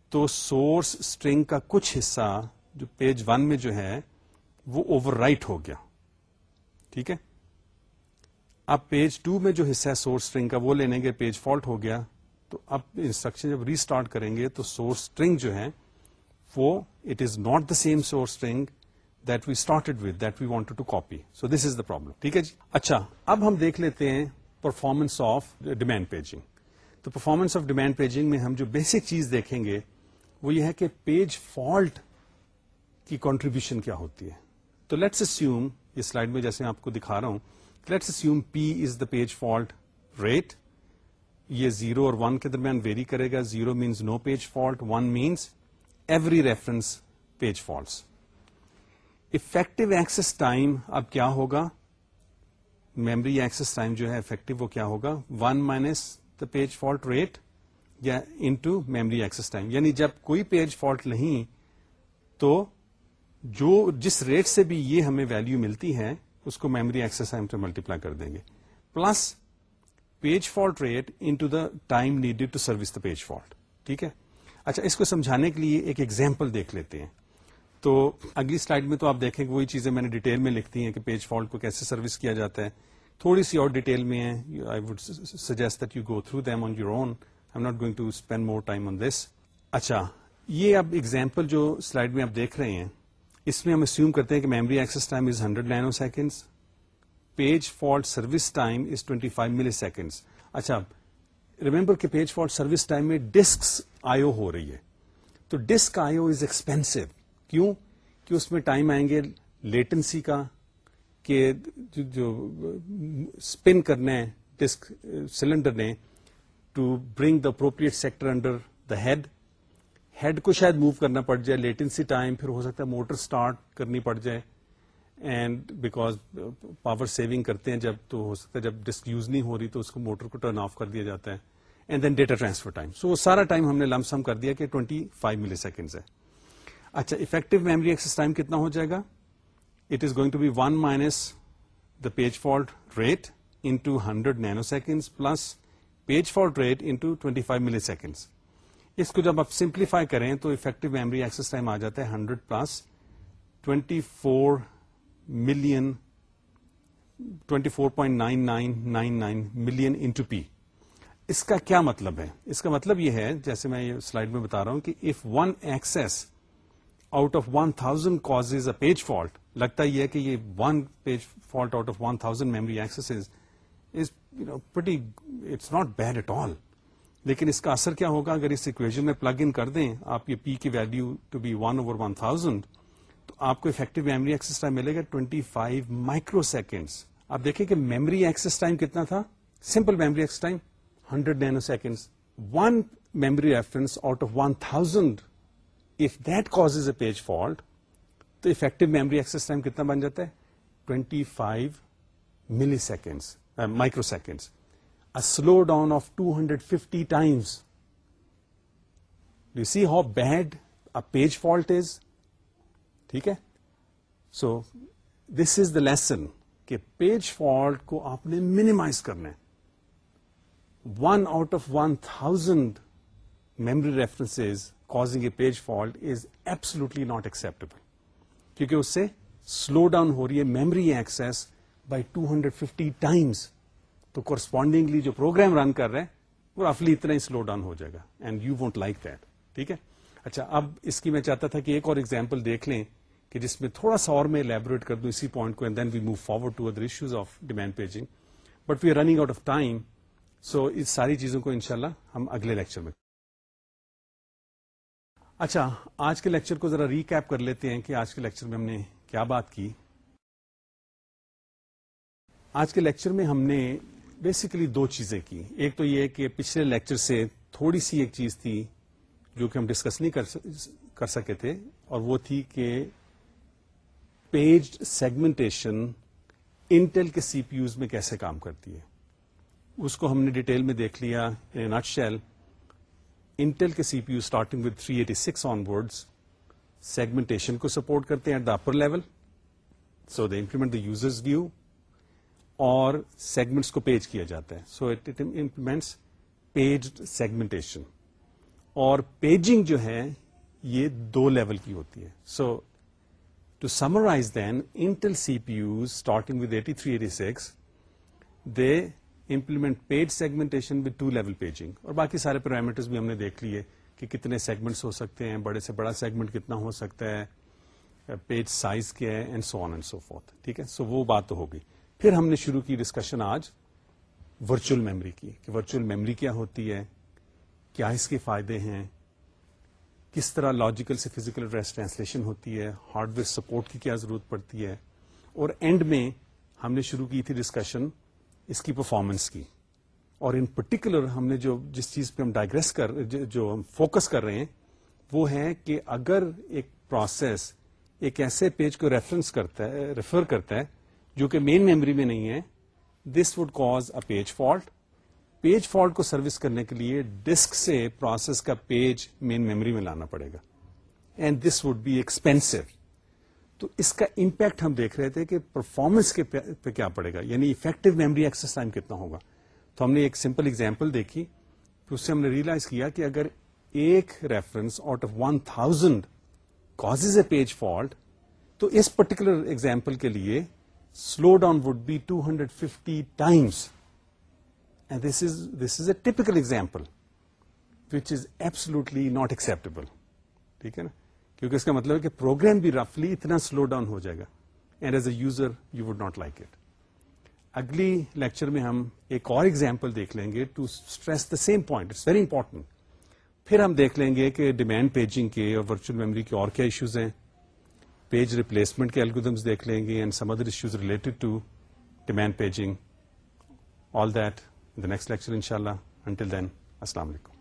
تو سورس اسٹرنگ کا کچھ حصہ جو پیج ون میں جو ہے وہ اوور رائٹ ہو گیا۔ ٹھیک ہے؟ اب پیج ٹو میں جو حصہ ہے سورس اسٹرنگ کا، وہ لینے گے پیج فالٹ ہو گیا۔ تو اب انسٹرکشن جب ریسٹارٹ کریں گے تو سورس اسٹرنگ جو ہے وہ it is not the same source string that we started with that we want to copy so this is the problem ٹھیک ہے جی؟ اچھا اب ہم دیکھ لیتے ہیں پرفارمنس آف ڈیمینڈ پیجنگ تو پرفارمنس آف ڈیمینڈ پیجنگ میں ہم جو بیسک چیز دیکھیں گے، وہ یہ ہے کہ پیج فالٹ کی کانٹریبیوشن کیا ہوتی ہے۔ تو لیٹس اسیوم یہ سلائڈ میں جیسے آپ کو دکھا رہا ہوں let's assume P is the page fault rate یہ زیرو اور ون کے درمیان ویری کرے گا. Zero means no page fault one means every reference page faults effective access time اب کیا ہوگا؟ میمری ایکسس ٹائم جو ہے افیکٹو وہ کیا ہوگا؟ One minus the page fault rate یا انٹو میمری ایکسس ٹائم یعنی جب کوئی پیج فالٹ نہیں تو جو جس ریٹ سے بھی یہ ہمیں ویلو ملتی ہے اس کو میمری ایکسس ٹائم سے ملٹیپلائی کر دیں گے۔ Plus page fault rate into the time needed to service the page fault ٹھیک ہے؟ اچھا اس کو سمجھانے کے لیے ایک ایگزامپل دیکھ لیتے ہیں۔ تو اگلی سلائڈ میں تو آپ دیکھیں کہ وہی چیزیں میں نے ڈیٹیل میں لکھتی ہیں کہ پیج فالٹ کو کیسے سروس کیا جاتا ہے۔ تھوڑی سی اور ڈیٹیل میں ہے I would suggest that you go through them on your own I not going to spend more time on this اچھا یہ اب ایگزامپل جو سلائڈ میں آپ دیکھ رہے ہیں اس میں ہم اسیوم کرتے ہیں کہ memory access time is hundred nanoseconds page fault service time is twenty five milliseconds اچھا ریمبر کہ پیج فالٹ سروس ٹائم میں ڈسک آئیو ہو رہی ہے تو ڈسک آئیو از ایکسپینسو کیوں؟ کہ اس میں ٹائم آئیں گے لیٹنسی کا، کہ جو اسپن کرنا ہے ڈسک سلنڈر نے to bring the appropriate sector under the head head کو شاید موو کرنا پڑ جائے لیٹنسی ٹائم پھر ہو سکتا ہے موٹر اسٹارٹ کرنی پڑ جائے. اینڈ بیکاز پاور سیونگ کرتے ہیں، جب تو ہو سکتا ہے جب ڈسک یوز نہیں ہو رہی تو اس کو موٹر کو ٹرن آف کر دیا جاتا ہے. And then data transfer time so وہ سارا ٹائم ہم نے لم سم کر دیا کہ ٹوینٹی فائیو ملی سیکنڈ ہے. اچھا افیکٹو میموری ایکسس ٹائم کتنا ہو جائے گا؟ It is going to be one minus the page fault rate into hundred nanosecond plus page fault rate into twenty five millisecond اس کو جب آپ سمپلیفائی کریں تو افیکٹو میموری ایکسس ٹائم آ جاتا ہے hundred plus twenty four million twenty four point nine nine nine nine million into P اس کا کیا مطلب ہے؟ اس کا مطلب یہ ہے، جیسے میں یہ سلائڈ میں بتا رہا ہوں کہ if one access out of one thousand cause a page fault لگتا یہ ہے کہ یہ one page fault out of one thousand memory access is pity it's not bad at all لیکن اس کا اثر کیا ہوگا؟ اگر اس اکویژن میں پلگ ان کر دیں، آپ یہ پی کی value to be one over one thousand تو آپ کو افیکٹو میموری ایکسس ٹائم ملے گا ٹوینٹی فائیو مائکرو سیکنڈس آپ دیکھیں کہ میموری ایکسس ٹائم کتنا تھا؟ Simple memory access time hundred nanosecond one memory reference out of one thousand if that cause a page fault تو افیکٹو میموری ایکسس ٹائم کتنا بن جاتا ہے؟ Twenty five milliseconds microseconds slow down of two hundred fifty times you see how bad a page fault is ٹھیک ہے؟ So this is the lesson کہ page fault کو آپ نے منیمائز کرنا ہے. One out of one thousand memory reference causing a page fault is absolutely not acceptable کیونکہ اس سے سلو ڈاؤن ہو رہی ہے memory access by two hundred fifty times تو کورسپونڈنگلی جو پروگرام رن کر رہے ہیں، وہ رفلی اتنا ہی سلو ڈاؤن ہو جائے گا۔ And you won't like that ٹھیک ہے؟ اچھا اب اس کی میں چاہتا تھا کہ ایک اور ایگزامپل دیکھ لیں کہ جس میں تھوڑا سا اور میں لیبوریٹ کر دوں اسی پوائنٹ کو and then we move forward to other issues of demand paging but we are running out of time so اس ساری چیزوں کو انشاءاللہ ہم اگلے لیکچر میں۔ اچھا آج کے لیکچر کو ذرا ریکیپ کر لیتے ہیں کہ آج کے لیکچر میں ہم نے کیا بات کی۔ آج کے لیکچر میں ہم نے بیسیکلی دو چیزیں کی۔ ایک تو یہ کہ پچھلے لیکچر سے تھوڑی سی ایک چیز تھی جو کہ ہم ڈسکس نہیں کر سکے تھے، اور وہ تھی کہ پیج سیگمنٹیشن انٹل کے سی پی یوز میں کیسے کام کرتی ہے۔ اس کو ہم نے ڈیٹیل میں دیکھ لیا نٹ شیل انٹل کے C P U starting with three eighty six on board segmentation کو سپورٹ کرتے ہیں at the upper level so the implement the users view اور سیگمنٹس کو پیج کیا جاتا ہے. So it implements page segmentation اور پیجنگ جو ہے، یہ دو لیول کی ہوتی ہے. So to summarize then Intel C P U starting with eighty three eighty six they implement page segmentation with two level paging اور باقی سارے پیرامیٹرز بھی ہم نے دیکھ لیے کہ کتنے سیگمنٹس ہو سکتے ہیں، بڑے سے بڑا سیگمنٹ کتنا ہو سکتا ہے پیج سائز کیا ہے and so on and so forth ٹھیک ہے؟ سو وہ بات تو ہوگی. پھر ہم نے شروع کی ڈسکشن آج ورچوئل میموری کی کہ ورچوئل میموری کیا ہوتی ہے؟ کیا اس کے فائدے ہیں؟ کس طرح لاجیکل سے فزیکل ایڈریس ٹرانسلیشن ہوتی ہے؟ ہارڈ ویئر سپورٹ کی کیا ضرورت پڑتی ہے؟ اور اینڈ میں ہم نے شروع کی تھی ڈسکشن اس کی پرفارمنس کی اور ان پرٹیکولر ہم نے جو جس چیز پہ ہم ڈائگریس کر جو ہم فوکس کر رہے ہیں وہ ہے کہ اگر ایک پروسیس ایک ایسے پیج کو ریفرنس کرتا ہے ریفر کرتا ہے جو کہ مین میموری میں نہیں ہے this would cause a page fault page fault کو سروس کرنے کے لیے ڈسک سے پروسیس کا پیج مین میموری میں لانا پڑے گا. And this would be expensive تو اس کا امپیکٹ ہم دیکھ رہے تھے کہ پرفارمنس کے پہ کیا پڑے گا. یعنی افیکٹو میموری ایکسس ٹائم کتنا ہوگا. تو ہم نے ایک سمپل اگزامپل دیکھی. پھر اس سے ہم نے ریئلائز کیا کہ اگر ایک reference out of one thousand cause a page fault تو اس پرٹیکولر ایگزامپل کے لیے slow down would be two hundred fifty times and this is this is a typical example which is absolutely not acceptable ٹھیک ہے نا؟ کیونکہ اس کا مطلب ہے کہ پروگرام بھی رفلی اتنا سلو ڈاؤن ہو جائے گا. And as a user you would not like it اگلی لیکچر میں ہم ایک اور ایگزامپل دیکھ لیں گے to stress the same point it's very important پھر ہم دیکھ لیں گے کہ ڈیمینڈ پیجنگ کے اور ورچوئل میموری کے اور کیا ایشوز ہیں؟ پیج ریپلیسمنٹ کے الگودمس دیکھ لیں گے and some other issues related to demand paging all that the next lecture ان شاء اللہ انٹل دین السلام علیکم